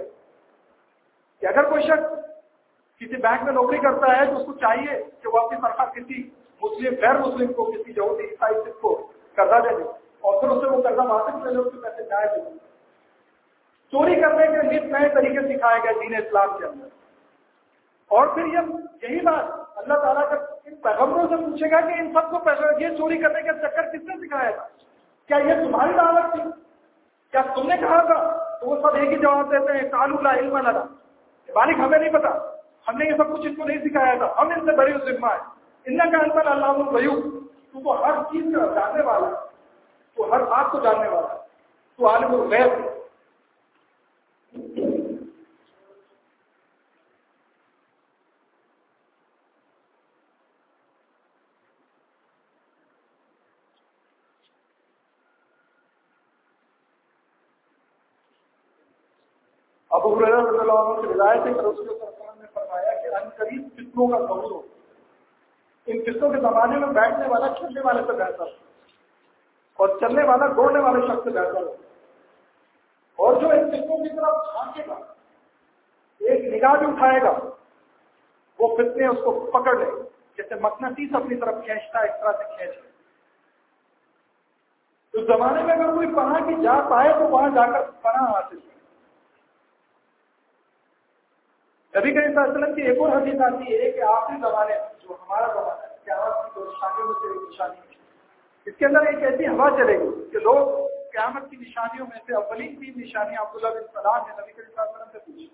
کہ اگر کوئی شخص کسی بینک میں نوکری کرتا ہے تو اس کو چاہیے کہ وہ اپنی تنخواہ کسی مسلم، غیر مسلم کو، کسی یہودی عیسائی کو قرضہ دے دے۔ اور پھر اس سے وہ قرضہ واپس لے لے، اس کے پیسے جائز دے۔ چوری کرنے کے لیے نئے طریقے سکھائے گئے دین اسلام کے اندر۔ اور پھر یہ یہی بات اللہ تعالیٰ کا ان پیغمبروں سے پوچھے گا کہ ان سب کو پیسہ، یہ چوری کرنے کا چکر کس نے سکھایا تھا؟ کیا یہ تمہاری دعوت تھی؟ کیا تم نے کہا تھا؟ تو وہ سب ایک ہی جواب دیتے ہیں کالو لا علم لگا مالک ہمیں نہیں پتا۔ ہم نے یہ سب کچھ ان کو نہیں سکھایا تھا۔ ہم ان سے بڑی ذمہ ہے ان کا انسان اللہ البیو تو وہ ہر چیز کا جاننے والا تو ہر بات کو جاننے والا تو عالم الغیب۔ ابو رضی اللہ عنہ سے روایت ہے کہ رسول اللہ صلی اللہ علیہ وسلم نے فرمایا کہ ان قریب فتنوں کا ضرور ہو۔ ان فتنوں کے زمانے میں بیٹھنے والا چلنے والے سے بہتر ہو۔ اور چلنے والا دوڑنے والے شخص سے بہتر ہو۔ اور جو ان فتنوں کی طرف جھانکے گا، ایک نگاہ بھی اٹھائے گا، وہ فتنے اس کو پکڑ لے۔ جیسے مقناطیس اپنی طرف کھینچتا ہے، اس طرح سے کھینچ لے۔ اس زمانے میں اگر کوئی پناہ کی جا پائے تو وہاں جا کر پناہ حاصل کی نبی کریم صلی اللہ علیہ وسلم کی ایک اور حدیث آتی ہے کہ آخری زمانے جو ہمارا زمانہ ہے قیامت کی دو نشانیوں میں سے ایک نشانی ہے۔ اس کے اندر ایک ایسی ہوا چلے گی کہ لوگ قیامت کی نشانیوں میں سے اولین تین نشانیاں عبداللہ بن سلام نے نبی کریم صلی اللہ علیہ وسلم سے پوچھی۔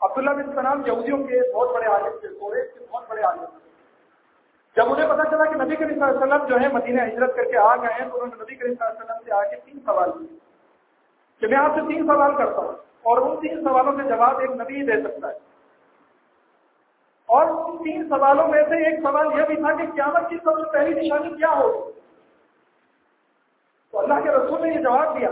عبداللہ بن سلام یہودیوں کے بہت بڑے عالم تھے سورے کے بہت بڑے عالم تھے۔ جب انہیں پتا چلا کہ نبی کریم صلی اللہ علیہ وسلم جو ہے مدینہ ہجرت کر کے آ گئے ہیں، تو انہوں نے نبی کریم صلی اللہ علیہ وسلم سے آ کے تین سوال کیے۔ کہ میں آپ سے تین سوال کرتا ہوں۔ اور ان تین سوالوں کے جواب ایک نبی دے سکتا ہے۔ اور ان تین سوالوں میں سے ایک سوال یہ بھی تھا کہ قیامت کی سب سے پہلی نشانی کیا ہوگی؟ تو اللہ کے رسول نے یہ جواب دیا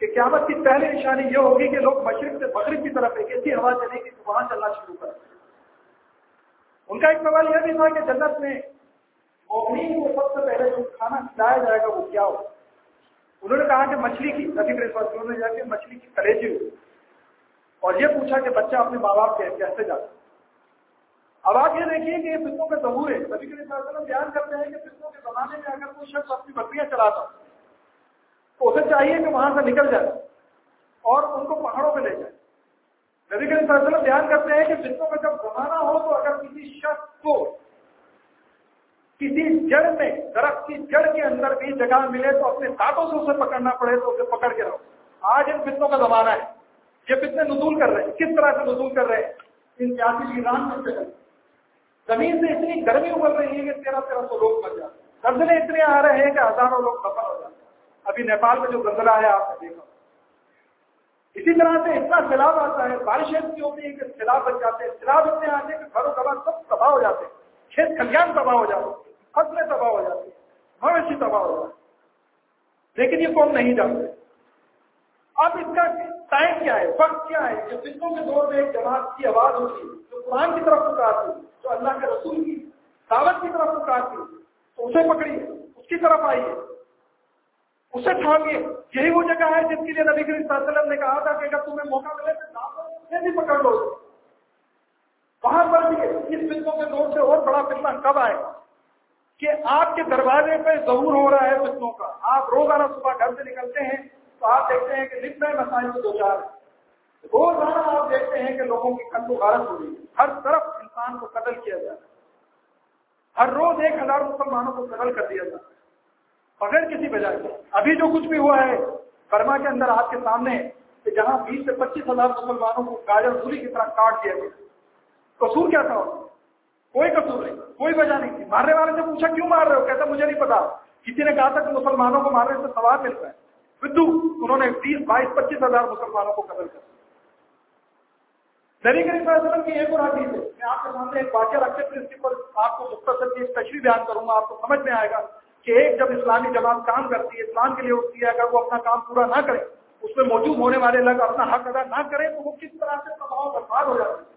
کہ قیامت کی پہلی نشانی یہ ہوگی کہ لوگ مشرق سے مغرب کی طرف ایک ایسی ہوا چلے گی وہاں چلنا شروع کر ان کا ایک سوال یہ بھی تھا کہ جنت میں مومنین کو سب سے پہلے جو کھانا کھلایا جائے گا وہ کیا ہو انہوں نے کہا کہ مچھلی کی، نبی انہوں نے جا کے مچھلی کی کلیجی ہو اور یہ پوچھا کہ بچہ اپنے ماں باپ کے کیسے جاتا اب آپ یہ دیکھیے کہ یہ فطروں کے ضرور ہے نبی کریم صلی اللہ علیہ وسلم بیان کرتے ہیں کہ فطروں کے زمانے میں اگر کوئی شخص اپنی بکریاں چلاتا تو اسے چاہیے کہ وہاں سے نکل جائے اور ان کو پہاڑوں پہ لے جائے۔ نبی کریم صلی اللہ علیہ وسلم بیان کرتے ہیں کہ فطروں میں جب زمانہ ہو تو اگر کسی شخص کو کسی جڑ میں، درخت کی جڑ کے اندر بھی جگہ ملے تو اپنے دانتوں سے اسے پکڑنا پڑے تو اسے پکڑ کے رہو۔ آج ان فطروں کا زمانہ ہے۔ یہ فتنے نزول کر رہے ہیں۔ کس طرح سے نزول کر رہے ہیں؟ ان سیاسی ایران میں سے۔ زمین سے اتنی گرمی ابل رہی ہے کہ تیرہ تیرہ سو لوگ مر جاتے ہیں۔ زلزلے اتنے آ رہے ہیں کہ ہزاروں لوگ سفر ہو جاتے ہیں۔ ابھی نیپال میں جو زلزلہ ہے آپ نے دیکھا۔ اسی طرح سے اتنا سیلاب آتا ہے۔ بارشیں اتنی ہوتی ہے کہ سیلاب بچ جاتے ہیں۔ سیلاب اتنے آتے ہیں کہ گھروں گھر سب تباہ ہو جاتے ہیں۔ کھیت کھلیان تباہ ہو جاتے ہیں۔ فصلیں تباہ ہو جاتی ہیں مویشی تباہ ہو جاتے لیکن یہ قوم نہیں جانتے اب اس کا ٹائم کیا ہے؟ وقت کیا ہے؟ جو فطروں کے دور میں ایک جماعت کی آواز ہوتی جو قرآن کی طرف پکارتی ہے تو اللہ کے رسول کی دعوت کی طرف پکارتی تو اسے پکڑیے اس کی طرف آئیے اسے تھامیے یہی وہ جگہ ہے جس کے لیے نبی کریم صلی اللہ علیہ وسلم نے کہا تھا کہ اگر تمہیں موقع ملے تو اسے بھی پکڑ لو۔ وہاں پر بھی اس فطروں کے دور سے اور بڑا فتنہ کب آئے گا؟ کہ آپ کے دروازے پہ ضرور ہو رہا ہے بچوں کا۔ آپ روزانہ صبح گھر سے نکلتے ہیں تو آپ دیکھتے ہیں کہ نئے مسائل کو دو چار روزانہ آپ دیکھتے ہیں کہ لوگوں کی قتل و غارت ہو رہی ہے۔ ہر طرف انسان کو قتل کیا جاتا ہے۔ ہر روز ایک ہزار مسلمانوں کو قتل کر دیا جاتا ہے۔ بغیر کسی وجہ سے ابھی جو کچھ بھی ہوا ہے برما کے اندر آپ کے سامنے کہ جہاں بیس سے پچیس ہزار مسلمانوں کو گاجر دوری کی طرح کاٹ دیا گیا۔ قصور کیا تھا؟ کوئی قصور نہیں۔ کوئی وجہ نہیں تھی۔ مارنے والے سے پوچھا، کیوں مار رہے ہو؟ کہتا، مجھے نہیں پتا۔ کسی نے کہا تھا کہ مسلمانوں کو مارنے سے سوال ملتا ہے۔ بدھو انہوں نے بیس، بائیس، پچیس ہزار مسلمانوں کو قتل کر نبی کریم صلی اللہ علیہ وسلم کی ایک اور حدیث ہے۔ میں آپ کے سامنے ایک واقعہ رکھتے پھر اس آپ کو مختصر کی تشریح بیان کروں گا، آپ کو سمجھ میں آئے گا کہ ایک جب اسلامی جماعت کام کرتی ہے، اسلام کے لیے ہوتی ہے، اگر وہ اپنا کام پورا نہ کرے، اس میں موجود ہونے والے لوگ اپنا حق ادا نہ کریں تو وہ کس طرح سے تباہ برباد ہو جاتے ہیں؟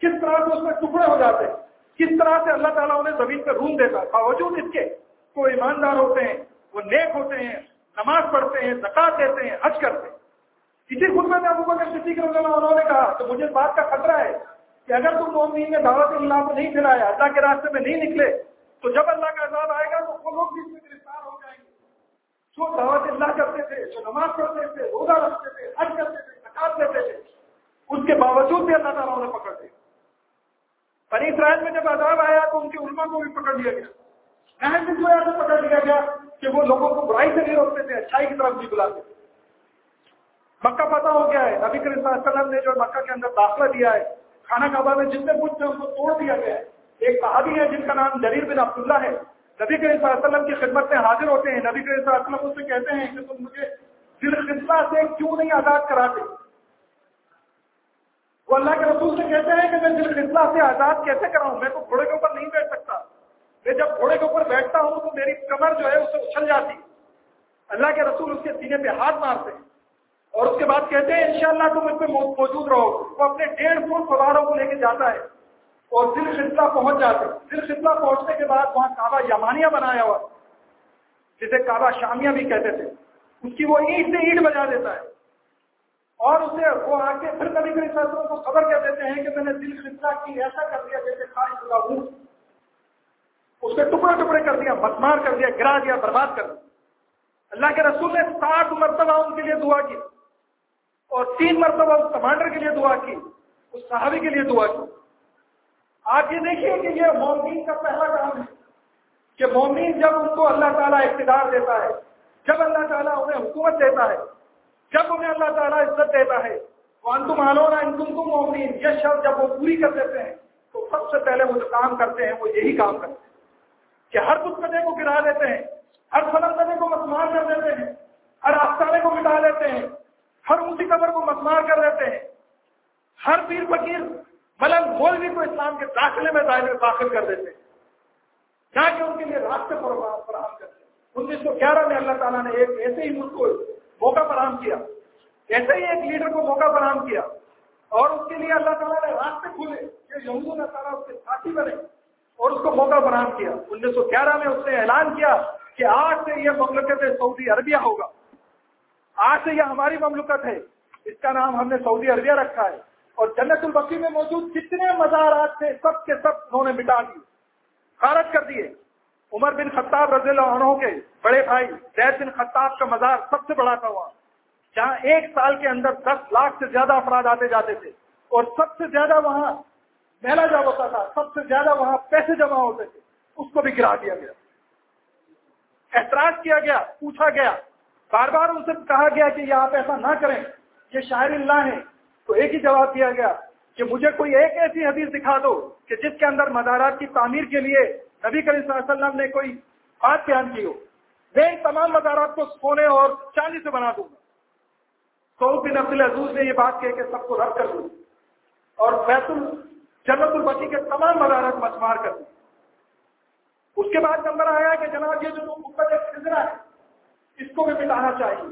کس طرح سے اس میں ٹکڑے ہو جاتے ہیں؟ کس طرح سے اللہ تعالیٰ انہیں زمین پہ روم دیتا باوجود اس کے وہ ایماندار ہوتے ہیں، وہ نیک ہوتے ہیں، نماز پڑھتے ہیں زکات دیتے ہیں، حج کرتے ہیں۔ اسی خود میں ابو بکر صدیق رضی اللہ انہوں نے کہا کہ مجھے اس بات کا خطرہ ہے کہ اگر تم مومنین نے دعوت اللہ کو نہیں پھیلایا، اللہ کے راستے میں نہیں نکلے، تو جب اللہ کا عذاب آئے گا تو وہ لوگ بھی اس میں گرفتار ہو جائیں گے۔ جو دعوت اللہ کرتے تھے، جو نماز پڑھتے تھے، روزہ رکھتے تھے، حج کرتے تھے زکات دیتے تھے، اس کے باوجود بھی اللہ تعالیٰ انہیں پکڑ دیا بنی اسرائیل میں جب عذاب آیا تو ان کے علماء کو بھی پکڑ لیا گیا۔ اہم اس وجہ سے پکڑ لیا گیا کہ وہ لوگوں کو برائی سے نہیں روکتے تھے، اچھائی کی طرف بھی بلاتے تھے۔ مکہ پتہ ہو گیا ہے۔ نبی کریم صلی اللہ علیہ وسلم نے جو مکہ کے اندر داخلہ دیا ہے کھانا کعبہ میں جتنے کچھ تھے ان کو توڑ دیا گیا ہے۔ ایک صحابی ہے جن کا نام جریر بن عبداللہ ہے۔ نبی کریم صلی اللہ علیہ وسلم کی خدمت میں حاضر ہوتے ہیں۔ نبی کریم صلی اللہ علیہ وسلم اس سے کہتے ہیں کہ تم مجھے دل خدمہ سے کیوں نہیں آزاد کراتے؟ وہ اللہ کے رسول سے کہتے ہیں کہ میں دل خدمہ سے آزاد کیسے کراؤں؟ میں تو گھوڑے کے اوپر نہیں بیٹھ سکتا۔ میں جب گھوڑے کے اوپر بیٹھتا ہوں تو میری کمر جو ہے اسے اچھل جاتی۔ اللہ کے رسول اس کے سینے پہ ہاتھ مارتے ہیں۔ اور اس کے بعد کہتے ہیں، انشاءاللہ تم اس پہ موجود رہو۔ وہ اپنے ڈیڑھ فٹ سواروں کو لے کے جاتا ہے۔ اور دل خطلہ پہنچ جاتے دل خطلہ پہنچنے کے بعد وہاں کعبہ یمانیہ بنایا ہوا جسے کعبہ شامیہ بھی کہتے تھے۔ اس کی وہ اینٹ سے اینٹ بجا دیتا ہے۔ اور اسے وہ آ کے پھر کبھی کبھی فیصلوں کو خبر کر دیتے ہیں کہ میں نے دل خطلہ کی ایسا کر دیا جیسے خواہش ہوگا ہوں۔ اس کے ٹکڑے ٹکڑے کر دیا مسمار کر دیا، گرا دیا، برباد کر دیا۔ اللہ کے رسول نے ساٹھ مرتبہ ان کے لیے دعا کی اور تین مرتبہ اس کمانڈر کے لیے دعا کی، اس صحابی کے لیے دعا کی۔ آپ یہ دیکھیے کہ یہ مومین کا پہلا کام ہے کہ مومین جب ان کو اللہ تعالیٰ اقتدار دیتا ہے، جب اللہ تعالیٰ انہیں حکومت دیتا ہے جب انہیں اللہ تعالیٰ عزت دیتا ہے وہ انتم آلونا ان تم تم مومین یہ شب جب وہ پوری کر دیتے ہیں، تو سب سے پہلے وہ جو کام کرتے ہیں، وہ یہی کام کرتے ہیں کہ ہر کچھ کو گرا دیتے ہیں، ہر فلم کو مسمان کر دیتے ہیں، ہر آستانے کو مٹا دیتے ہیں، ہر اونچی قبر کو مسمار کر دیتے ہیں۔ ہر پیر فقیر ملنگ مولوی کو اسلام کے داخلے میں داخل کر دیتے ہیں، جا کے ان کے لیے راستے فراہم کرتے ہیں۔ انیس سو گیارہ میں اللہ تعالیٰ نے ایک ایسے ہی ملک کو موقع فراہم کیا۔ ایسے ہی ایک لیڈر کو موقع فراہم کیا۔ اور اس کے لیے اللہ تعالیٰ نے راستے کھولے کہ یہود اللہ تعالیٰ اس کے ساتھی بنے۔ اور اس کو موقع فراہم کیا۔ انیس سو گیارہ میں اس نے اعلان کیا کہ آج سے یہ مملکت سعودی عربیہ ہوگا۔ آج سے یہ ہماری مملکت ہے۔ اس کا نام ہم نے سعودی عربیہ رکھا ہے۔ اور جنت البقی میں موجود جتنے مزارات تھے، سب کے سب انہوں نے مٹا دیے۔ خارج کر دیے۔ عمر بن خطاب رضی اللہ عنہ کے بڑے بھائی زید بن خطاب کا مزار سب سے بڑا تھا وہاں، جہاں ایک سال کے اندر دس لاکھ سے زیادہ افراد آتے جاتے تھے اور سب سے زیادہ وہاں میلا جا ہوتا تھا، سب سے زیادہ وہاں پیسے جمع ہوتے تھے، اس کو بھی گرا دیا گیا۔ احتراج کیا گیا، پوچھا گیا۔ بار بار ان سے کہا گیا کہ یہ آپ ایسا نہ کریں، یہ شاعر اللہ ہے تو ایک ہی جواب دیا گیا کہ مجھے کوئی ایک ایسی حدیث دکھا دو کہ جس کے اندر مزارات کی تعمیر کے لیے نبی کریم صلی اللہ علیہ وسلم نے کوئی بات بیان کی ہو، میں ان تمام مزارات کو سونے اور چاندی سے بنا دوں گا۔ سعود بن عبد العزوز نے یہ بات کہہ سب کو رد کر دوں۔ اور بیت جنت البقی کے تمام مزارات مسمار کر دوں۔ اس کے بعد نمبر آیا کہ جناب یہ جو خزرا ہے، اس کو بھی مٹانا چاہیے۔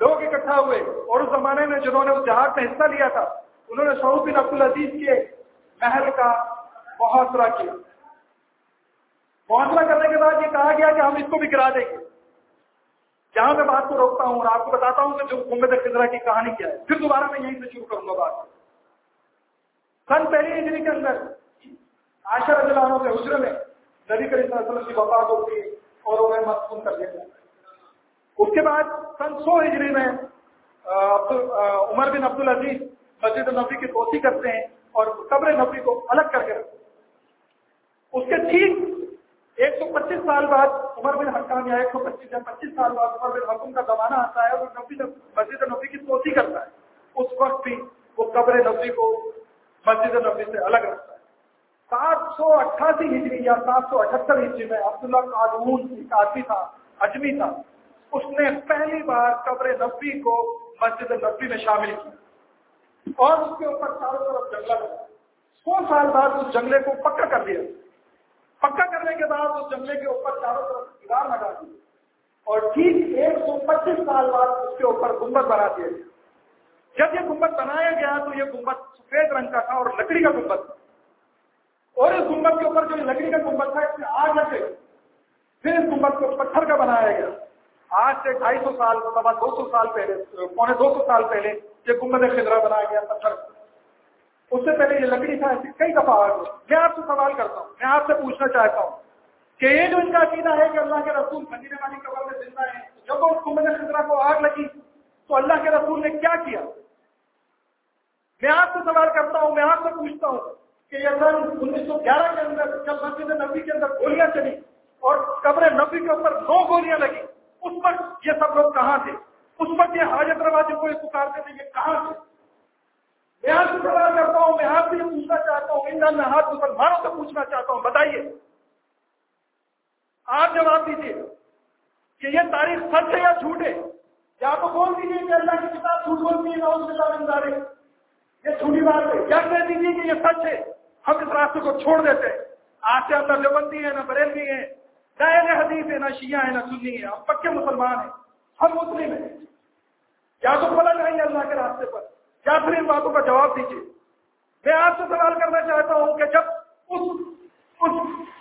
لوگ اکٹھا ہوئے اور اس زمانے میں جنہوں نے اس جہاز میں حصہ لیا تھا، انہوں نے سعود بن عبد العزیز کے محل کا محاصرہ کیا۔ محاصرہ کرنے کے بعد یہ کہا گیا کہ ہم اس کو بھی کرا دیں گے۔ جہاں میں بات کو روکتا ہوں اور آپ کو بتاتا ہوں کہ جو گمبد خزرا کی کہانی کیا ہے، پھر دوبارہ میں یہیں سے شروع کروں گا بات۔ سن پہلی ہجری کے اندر آشا رضی اللہ عنہ کے حجرے میں نبی کریم صلی اللہ علیہ وسلم کی وفات ہوتی ہے اور انہیں مصنون کر دیا اس کے بعد سن سو ہجری میں عمر بن عبد العزیز مسجد نبی کی توسیع کرتے ہیں اور قبر نبی کو الگ کر کے رکھتے ہیں۔ اس کے ٹھیک ایک سو پچیس سال بعد عمر بن حکام یا ایک سو پچیس یا پچیس سال بعد عمر بن حکم کا زمانہ آتا ہے اور نبی مسجد نبی کی توسیع کرتا ہے، اس وقت بھی وہ قبر نبی کو مسجد نبی سے الگ رکھتا ہے۔ سات سو اٹھاسی ہجری یا سات سو اٹھہتر ہجری میں عبداللہ قانون ایک آدمی تھا، اجمی تھا، اس نے پہلی بار قبر نبی کو مسجد نبی میں شامل کیا۔ اور اس کے اوپر چاروں طرف جنگلہ سو سال بعد اس جنگلے کو پکا کر دیا۔ پکا کرنے کے بعد اس جنگلے کے اوپر چاروں طرف دیوار لگا دی۔ اور ٹھیک ایک سو پچیس سال بعد اس کے اوپر گنبد بنا دیا گیا۔ جب یہ گنبد بنایا گیا تو یہ گنبد سفید رنگ کا تھا اور لکڑی کا گنبد تھا۔ اور اس گنبد کے اوپر جو لکڑی کا گنبد تھا، اس میں آگ لگے پھر اس گنبد کو پتھر کا بنایا گیا۔ آج سے ڈھائی سو سال، سوا دو سو سال پہلے، پونے دو سو سال پہلے یہ گنبد خدرا بنایا گیا، پتھر۔ اس سے پہلے یہ لکڑی تھا، کئی دفعہ آ میں آپ سے سوال کرتا ہوں، میں آپ سے پوچھنا چاہتا ہوں کہ یہ جو ان کا عقیدہ ہے کہ اللہ کے رسول مدینہ والی قبر میں زندہ ہے جب وہ کمبل خطرہ کو آگ لگی، تو اللہ کے رسول نے کیا کیا؟ میں آپ سے سوال کرتا ہوں، میں آپ سے پوچھتا ہوں کہ یہ سن انیس سو گیارہ کے اندر جب مسجد نبی کے اندر گولیاں چلی اور قبر نبی کے اوپر دو گولیاں لگی اس وقت یہ سب لوگ کہاں تھے؟ اس وقت یہ حاجت رواج کو پکارتے تھے، یہ کہاں تھے؟ میں آپ سے سوال کرتا ہوں، میں آپ سے یہ پوچھنا چاہتا ہوں، ان میں ہاتھ مسلمانوں سے پوچھنا چاہتا ہوں، بتائیے۔ آپ جواب دیجیے کہ یہ تاریخ سچ ہے یا جھوٹ ہے؟ یا تو بول دیجیے کہ اللہ کی کتاب جھوٹ بولتی ہے نوز بلا بندارے یہ جھوٹی بات ہے۔ یا کہہ دیجیے کہ یہ سچ ہے؟ ہم اس راستے کو چھوڑ دیتے ہیں۔ آج سے اندر جو ہے، نہ بریلوی ہے، نہ اہل حدیث ہے، نہ شیعہ ہے، نہ سنی ہے۔ ہم پکے مسلمان ہیں۔ ہم مسلم ہیں۔ یا تو پلٹ آئیے اللہ کے راستے پر؟ یا پھر ان باتوں کا جواب دیجیے میں آپ سے سوال کرنا چاہتا ہوں کہ جب اس اس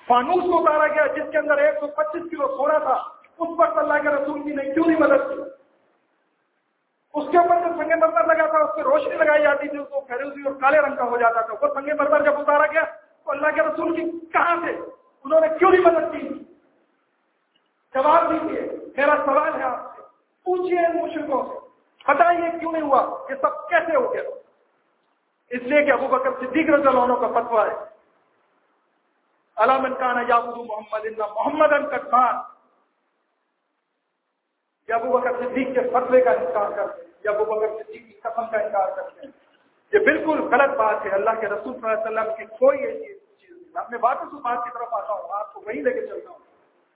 فانوس کو اتارا گیا جس کے اندر ایک سو پچیس کلو سونا تھا، اس وقت اللہ کے رسول کی نے کیوں نہیں مدد کی؟ اس کے اوپر جو سنگے مرمر لگا تھا، اس پہ روشنی لگائی جاتی تھی، اس کو فیروزی اور کالے رنگ کا ہو جاتا تھا۔ وہ سنگے مرمر جب اتارا گیا، تو اللہ کے رسول کی کہاں سے؟ انہوں نے کیوں نہیں مدد کی؟ جواب دیجیے میرا سوال ہے آپ سے۔ پوچھیے ان مشرقوں سے۔ بتائیے کیوں نہیں ہوا؟ یہ سب کیسے ہو گیا؟ اس لیے کہ ابو بکر صدیق رضی اللہ عنہ کا فتوا ہے۔ علام کان یا محمد اللہ محمد ان یا ابو بکر صدیق کے فتوے کا انکار کرتے ہیں۔ یا ابو بکر صدیق کی قسم کا انکار کرتے ہیں۔ یہ بالکل غلط بات ہے۔ اللہ کے رسول صلی اللہ علیہ وسلم کی کوئی ایسی چیز نہیں۔ اب میں واپس بات کی طرف آتا ہوں۔ آپ کو وہی لے کے چلتا ہوں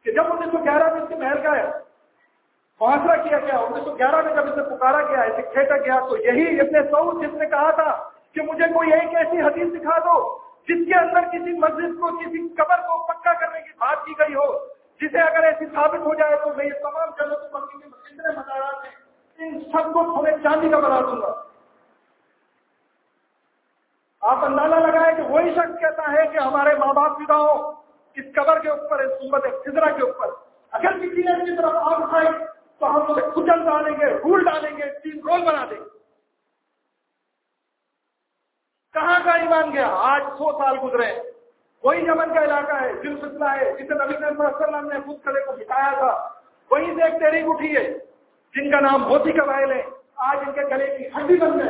کہ جب انیس سو گیارہ میں اس کی محل کا ہے؟ محاصرہ کیا گیا انیس سو گیارہ میں جب اسے پکارا گیا، اسے کھینچا گیا، تو یہی ابن سعود جس نے کہا تھا کہ مجھے کوئی ایک ایسی حدیث دکھا دو جس کے اندر کسی مسجد کو، کسی قبر کو پکا کرنے کی بات کی گئی ہو، جسے اگر ایسی ثابت ہو جائے تو میں یہ تمام جنت کے جتنے مزارات ہیں ان سب کو تھوڑے چاندی کا بنا دوں گا۔ آپ اندازہ لگائے کہ وہی شخص کہتا ہے کہ ہمارے ماں باپ پیدا ہو اس قبر کے اوپر، اس امت خزرا کے اوپر۔ اگر کسی نے اس کی طرف آپ اٹھائی تو ہم اسے کچل ڈالیں گے رول ڈالیں گے، تین رول بنا دیں گے۔ کہاں کا ایمان گیا؟ آج سو سال گزرے۔ وہی یمن کا علاقہ ہے، دل سلسلہ ہے، جسے نبی وسلم نے خود کھڑے کو بٹایا تھا۔ وہیں سے ایک تحریک اٹھی ہے، جن کا نام موتی قبائل ہے آج ان کے گلے کی ہڈی بن گئے۔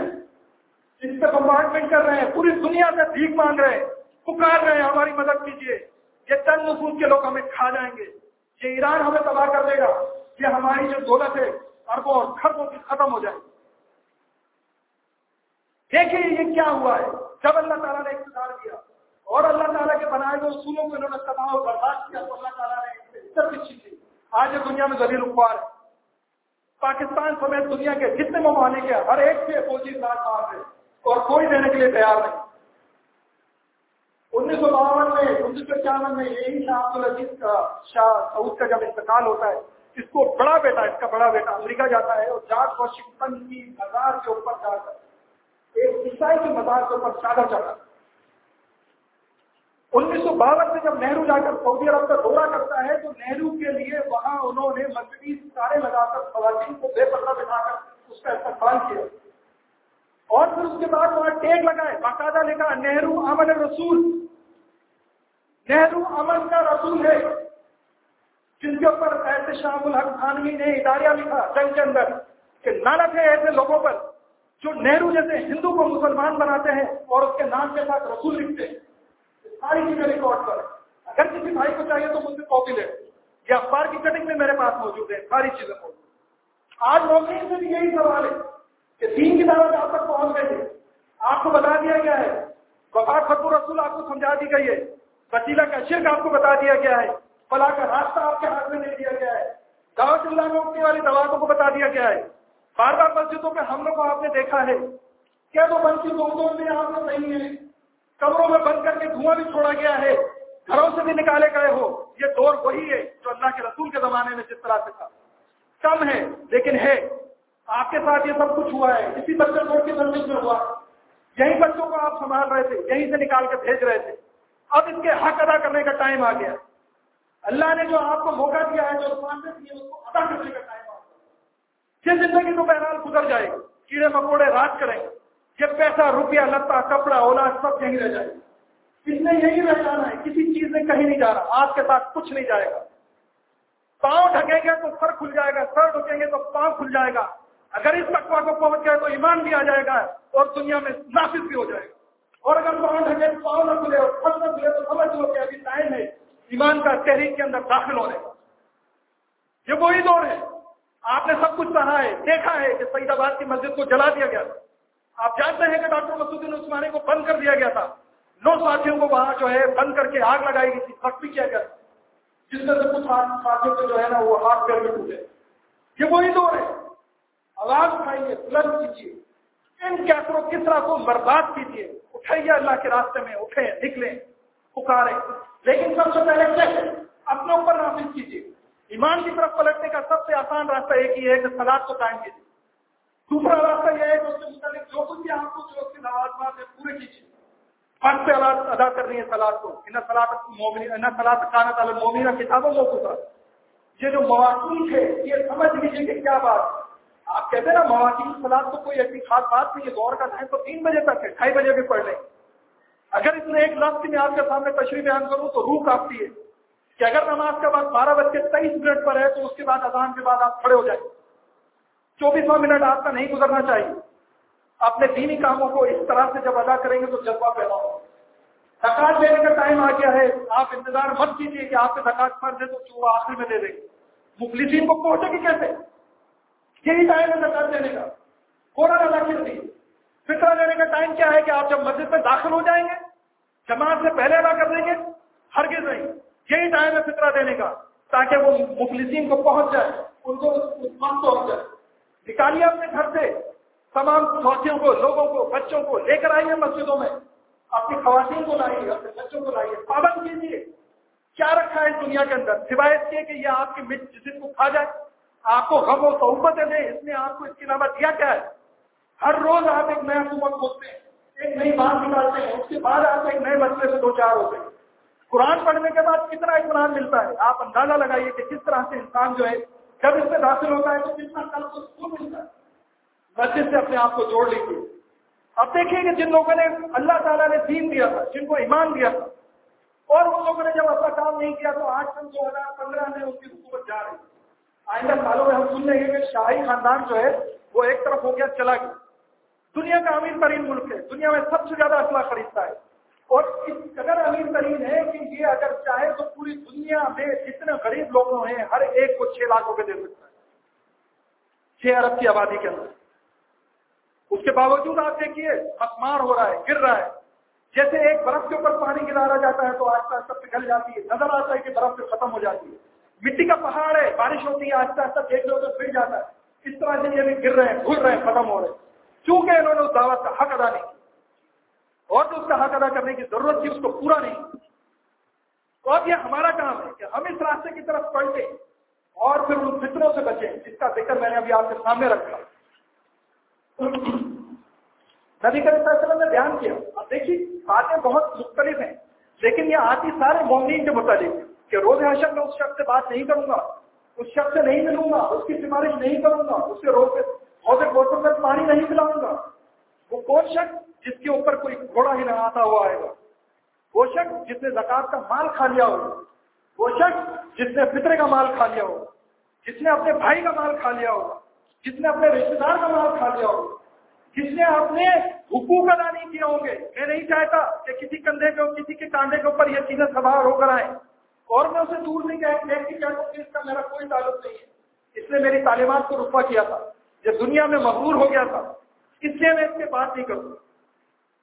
جن سے کمپارٹمنٹ کر رہے ہیں، پوری دنیا سے بھیک مانگ رہے ہیں۔ پکار رہے ہیں، ہماری مدد کیجیے یہ چند نصوص کے لوگ ہمیں کھا جائیں گے۔ یہ ایران ہمیں تباہ کر دے گا۔ کہ ہماری جو دولت ہے، اربوں اور خربوں کی ختم ہو جائے دیکھیے یہ کیا ہوا ہے۔ جب اللہ تعالیٰ نے اقتدار کیا اور اللہ تعالیٰ کے بنائے ہوئے اصولوں کو انہوں نے تباہ و برداشت کیا تو اللہ تعالیٰ نے عزت بھی چھین آج دنیا میں زلیل اخبار ہے پاکستان سمیت دنیا کے جتنے ممالک ہیں، ہر ایک سے فوجی ساتھ بات ہے اور کوئی دینے کے لیے تیار نہیں۔ انیس سو باون میں، انیس سو اکیاون میں یہی شاہ عبد العزیز کا شاہ سعود کا جب انتقال ہوتا ہے اس کو بڑا بیٹا، اس کا بڑا بیٹا امریکہ جاتا ہے اور جارج واشنگٹن کی مزار کے اوپر جا کر ایک عیسائی کی مزار کے اوپر چادر چڑھا انیس سو باون میں جب نہرو جا کر سعودی عرب کا دورہ کرتا ہے، تو نہرو کے لیے وہاں انہوں نے مسجد سارے لگا کر خواتین کو بے پردہ بٹھا کر اس کا استقبال کیا۔ اور پھر اس کے بعد وہاں ٹیگ لگائے، باقاعدہ لکھا، نہرو امن رسول نہرو امن کا رسول ہے۔ جن کے اوپر ایسے الحق خانوی نے اداریہ لکھا جنگ کے اندر کہ نالک ہے ایسے لوگوں پر جو نہرو جیسے ہندو کو مسلمان بناتے ہیں اور اس کے نام کے ساتھ رسول لکھتے ہیں۔ ساری چیزیں ریکارڈ پر اگر کسی بھائی کو چاہیے تو مجھ سے کاپی لے۔ یہ اخبار کی کٹنگ میں میرے پاس موجود ہے۔ ساری چیزیں موجود آج موقع سے بھی یہی سوال ہے کہ دین کی دعوت آپ تک پہنچ گئے تھے آپ کو بتا دیا گیا ہے۔ وفاق خطور رسول آپ کو سمجھا دی گئی ہے۔ وسیلہ کا شرک آپ کو بتا دیا گیا ہے۔ فلاح کا راستہ آپ کے ہاتھ میں دے دیا گیا ہے۔ دعوت اللہ میں والی دعوتوں کو بتا دیا گیا ہے۔ بار بار مسجدوں پہ ہم لوگ کو آپ نے دیکھا ہے۔ کیا تو بند کی دوستوں میں آپ کو نہیں ہے؟ کمروں میں بند کر کے دھواں بھی چھوڑا گیا ہے۔ گھروں سے بھی نکالے گئے ہو۔ یہ دور وہی ہے جو اللہ کے رسول کے زمانے میں جس طرح سے تھا۔ کم ہے، لیکن ہے۔ آپ کے ساتھ یہ سب کچھ ہوا ہے۔ اسی بچے چھوڑ کی تنظیم میں ہوا؟ یہی بچوں کو آپ سنبھال رہے تھے، یہیں سے نکال کے بھیج رہے تھے۔ اب اس کے حق ادا کرنے کا ٹائم آ گیا۔ اللہ نے جو آپ کو موقع دیا ہے، جو دیے اس کو ادا کرنے کا ٹائم آ گیا۔ یہ زندگی تو بہرحال گزر جائے گی کیڑے مکوڑے راج کریں گے یہ پیسہ، روپیہ لتا کپڑا، اولا، سب یہیں رہ جائے گا۔ کس نے یہی رہ جانا ہے، کسی چیز میں کہیں نہیں جا رہا آپ کے ساتھ کچھ نہیں جائے گا۔ پاؤں ڈھکیں گے تو سر کھل جائے گا، سر ڈھکیں گے تو پاؤں کھل جائے گا۔ اگر اس تقوا کو پہنچ گئے تو ایمان بھی آ جائے گا اور دنیا میں نافذ بھی ہو جائے گا۔ اور اگر پاؤں ڈھکے پاؤں نہ کھلے اور پھل نہ کھلے تو سمجھ لو کہ ابھی ٹائم ہے۔ ایمان کا تحریک کے اندر داخل ہونے کا یہ وہی دور ہے۔ آپ نے سب کچھ پڑھا ہے، دیکھا ہے کہ سعید آباد کی مسجد کو جلا دیا گیا تھا۔ آپ جانتے ہیں کہ ڈاکٹر مسعود عثمانی کو بند کر دیا گیا تھا۔ نو ساتھیوں کو وہاں جو ہے بند کر کے آگ لگائی گئی تھی، سخت بھی کیا گیا جس میں سے کچھ ساتھیوں کے جو ہے نا وہ ہاتھ پیر میں ٹوٹے۔ یہ وہی دور ہے۔ آواز اٹھائیے، بلند کیجیے۔ ان کیسروں کس طرح کو برباد کیجیے؟ اٹھائیے اللہ کے راستے میں، اٹھیں، نکلیں۔ پکارے۔ لیکن سب سے پہلے کیا اپنے اوپر نافذ کیجیے ایمان کی طرف پلٹنے کا سب سے آسان راستہ ایک ہی ہے کہ سلاد کو قائم کیجیے دوسرا راستہ یہ ہے کہ اس کے متعلق جو کچھ بھی آپ کو جو اس کے لوازمات ہے، پورے کیجیے فرق سے ادا کرنی ہے سلاد کو۔ ان سلاد ان سلاد کھانا تعلق کتابوں کو یہ جو مواقع ہے یہ سمجھ لیجیے کہ کیا بات آپ کہتے ہیں نا، مواقع سلاد تو کوئی ایسی خاص بات نہیں ہے دور کا ٹائم تو تین بجے تک ہے، ڈھائی بجے بھی پڑھ لیں۔ اگر اس میں ایک لفظ میں آپ کے سامنے تشریح بیان کروں تو روح کافتی ہے کہ اگر نماز کا بعد بارہ بج کے تیئیس منٹ پر ہے تو اس کے بعد اذان کے بعد آپ کھڑے ہو جائیں۔ چوبیسواں منٹ آپ کا نہیں گزرنا چاہیے۔ اپنے دینی کاموں کو اس طرح سے جب ادا کریں گے تو جذبہ پیدا ہو زکات دینے کا ٹائم آ گیا ہے۔ آپ انتظار مت کیجیے کہ آپ کے زکات پر دے تو وہ آخر میں دے دیں۔ گے مفلسین کو پہنچے گی کیسے یہی ٹائم ہے زکات دینے کا۔ فوراً ادا کر دی فطرہ دینے کا ٹائم کیا ہے کہ آپ جب مسجد میں داخل ہو جائیں گے، جماعت سے پہلے ادا کر دیں گے، ہرگز نہیں۔ یہی ٹائم ہے فطرہ دینے کا، تاکہ وہ مفلسین کو پہنچ جائے، ان کو پہنچ جائے۔ نکالیے اپنے گھر سے، تمام ساتھیوں کو، لوگوں کو، بچوں کو لے کر آئیے مسجدوں میں۔ اپنی خواتین کو لائیے، اپنے بچوں کو لائیے۔ پابند کیجیے۔ کیا رکھا ہے اس دنیا کے اندر؟ سوائے اس کے کہ یہ آپ کی مٹ جسم کو کھا جائے، آپ کو غم و صحبت دے اس نے آپ کو اس کے علاوہ دیا کیا ہے؟ ہر روز آپ ایک نیا سبق ہوتے ہیں، ایک نئی بات نکالتے ہیں، اس کے بعد آپ ایک نئے مسئلے سے دو چار ہوتے ہیں۔ قرآن پڑھنے کے بعد کتنا اطمینان ملتا ہے؟ آپ اندازہ لگائیے کہ کس طرح سے انسان جو ہے، جب اس میں داخل ہوتا ہے تو کتنا کل کو سکون ملتا ہے۔ مسجد سے اپنے آپ کو جوڑ لیجیے اب دیکھیے کہ جن لوگوں نے اللہ تعالیٰ نے دین دیا تھا، جن کو ایمان دیا تھا، اور ان لوگوں نے جب اپنا کام نہیں کیا تو آج سن دو ہزار پندرہ میں ان کی حکومت جا رہی آئندہ سالوں میں ہم سن رہے ہیں کہ شاہی خاندان جو ہے، وہ ایک طرف ہو گیا، چلا گیا۔ دنیا کا امیر ترین ملک ہے۔ دنیا میں سب سے زیادہ اسلحہ خریدتا ہے۔ اور اس قدر امیر ترین ہے کہ یہ اگر چاہے تو پوری دنیا میں جتنے غریب لوگوں ہیں، ہر ایک کو چھ لاکھ روپے دے سکتا ہے۔ چھ ارب کی آبادی کے اندر۔ اس کے باوجود آپ دیکھیے، مسمار ہو رہا ہے، گر رہا ہے۔ جیسے ایک برف کے اوپر پانی گرا جاتا ہے تو آہستہ آہستہ پگھل جاتی ہے۔ نظر آتا ہے کہ برف سے ختم ہو جاتی ہے۔ مٹی کا پہاڑ ہے، بارش ہوتی ہے، آہستہ آہستہ دیکھ لو تو پھر جاتا ہے۔ اس طرح سے یہ بھی گر رہے ہیں، گھل رہے ہیں، ختم ہو رہے ہیں۔ چونکہ انہوں نے اس دعوت کا حق ادا نہیں کیا اور جو اس کا حق ادا کرنے کی ضرورت تھی اس کو پورا نہیں تو اب یہ ہمارا کام ہے کہ ہم اس راستے کی طرف پڑھیں اور پھر ان فطروں سے بچیں، جس کا ذکر میں نے ابھی آپ کے سامنے رکھا۔ نبی کریم صلی اللہ علیہ وسلم نے بیان کیا۔ اب دیکھیے، باتیں بہت مختلف ہیں، لیکن یہ آتی سارے مومنین کے متعلق کہ روز حشر میں اس شخص سے بات نہیں کروں گا، اس شخص سے نہیں ملوں گا، اس کی سفارش نہیں کروں گا، اس کے روز پودے بوتل میں پانی نہیں پلاؤں گا۔ وہ کون شخص جس کے اوپر کوئی گھوڑا ہی نہ آتا ہوا آئے گا؟ وہ شخص جس نے زکات کا مال کھا لیا ہو۔ وہ شخص جس نے فطرے کا مال کھا لیا ہو۔ جس نے اپنے بھائی کا مال کھا لیا ہوگا جس نے اپنے رشتے دار کا مال کھا لیا ہوگا جس نے اپنے حقوق ادا نہیں کیا ہوں گے۔ میں نہیں چاہتا کہ کسی کندھے کے کسی کے کاندھے کے اوپر یہ چیزیں سوار ہو کر آئیں۔ اور میں اسے دور نہیں کہ اس کا میرا کوئی تعلق نہیں ہے۔ اس نے میری تعلیمات کو رفا کیا تھا۔ جب دنیا میں مغرور ہو گیا تھا، اس لیے میں اس سے بات نہیں کروں۔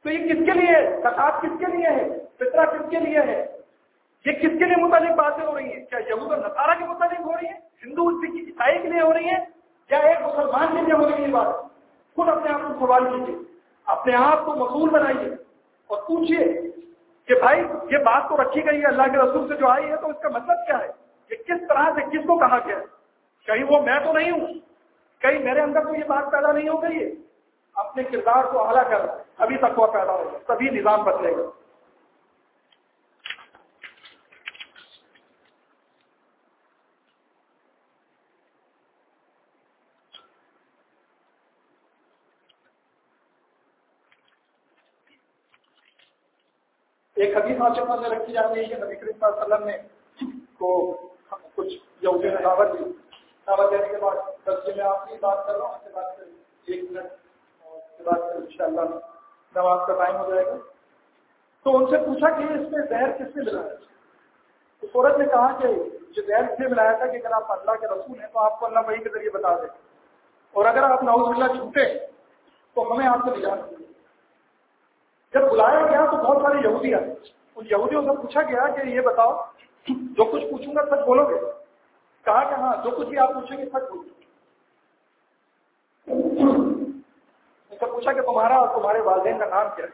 تو یہ کس کے لیے ہے؟ زکات کس کے لیے ہے؟ فطرہ کس کے لیے ہے؟ یہ کس کے لیے متعلق باتیں ہو رہی ہیں؟ کیا یہود اور نصارہ کے متعلق ہو رہی ہیں؟ ہندو سکھ عیسائی کے لیے ہو رہی ہیں؟ یا ایک مسلمان کے لیے ہو رہی ہے بات؟ خود اپنے آپ کو سوال کیجیے اپنے آپ کو مقبول بنائیے۔ اور پوچھیے کہ بھائی، یہ بات تو رکھی گئی ہے اللہ کے رسول سے جو آئی ہے، تو اس کا مطلب کیا ہے؟ یہ کس طرح سے کس کو کہا گیا ہے؟ کہیں وہ میں تو نہیں ہوں؟ کہیں میرے اندر تو یہ بات پیدا نہیں ہو گئی ہے۔ اپنے کردار کو اعلیٰ کر، ابھی تک وہ پیدا ہوگا تبھی نظام بدلے گا۔ ایک حدیث آپ کے سامنے رکھی جاتی ہے کہ نبی کریم صلی اللہ علیہ وسلم نے کو کچھ یہودی نے دعوت دی۔ دعوت دینے کے بعد درجے میں آپ کی بات کر رہا ہوں آپ سے بات کر ایک منٹ کے بعد ان شاء اللہ نماز کا ٹائم ہو جائے گا۔ تو ان سے پوچھا کہ اس میں زہر کس سے ملا ہے تو سورج نے کہا کہ جو زہر سے ملایا تھا کہ اگر آپ اللہ کے رسول ہیں تو آپ کو اللہ وہی کے ذریعے بتا دیں۔ اور اگر آپ ناؤز اللہ چھوٹے تو ہمیں آپ سے بجا دیں۔ جب بلایا گیا تو بہت سارے یہودی آئے۔ ان یہودیوں سے پوچھا گیا کہ یہ بتاؤ، جو کچھ پوچھوں گا سچ بولو گے؟ کہا کہ ہاں جو کچھ بھی آپ پوچھیں گے سچ بولو۔ سے پوچھا کہ تمہارا اور تمہارے والدین کا نام کیا ہے؟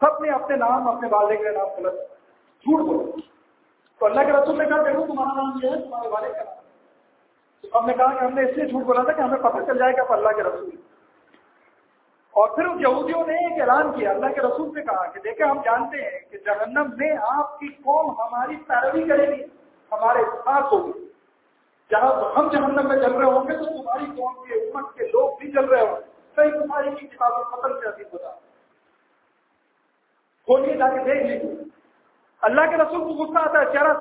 سب نے اپنے نام، اپنے والدین کا نام غلط جھوٹ بولو تو اللہ کے رسول نے کہا دیکھو تمہارا نام یہ ہے، تمہارے والد کا نام تو ہم نے کہا کہ ہم نے اس لیے جھوٹ بولا تھا کہ ہمیں پتہ چل جائے گا اللہ کے رسول اور پھر یہودیوں نے ایک اعلان کیا، اللہ کے رسول سے کہا کہ دیکھیں، ہم جانتے ہیں کہ جہنم میں آپ کی قوم ہماری پیروی کرے گی، ہمارے ساتھ ہوگی۔ جہاں ہم جہنم میں چل رہے ہوں گے، تو تمہاری قوم کے امت کے لوگ بھی چل رہے ہوں گے۔ صحیح بخاری کی کتابوں ختم سے عظیم ہوتا کھولیے جا کے دیکھ لیجیے اللہ کے رسول کو غصہ آتا ہے، چہرہ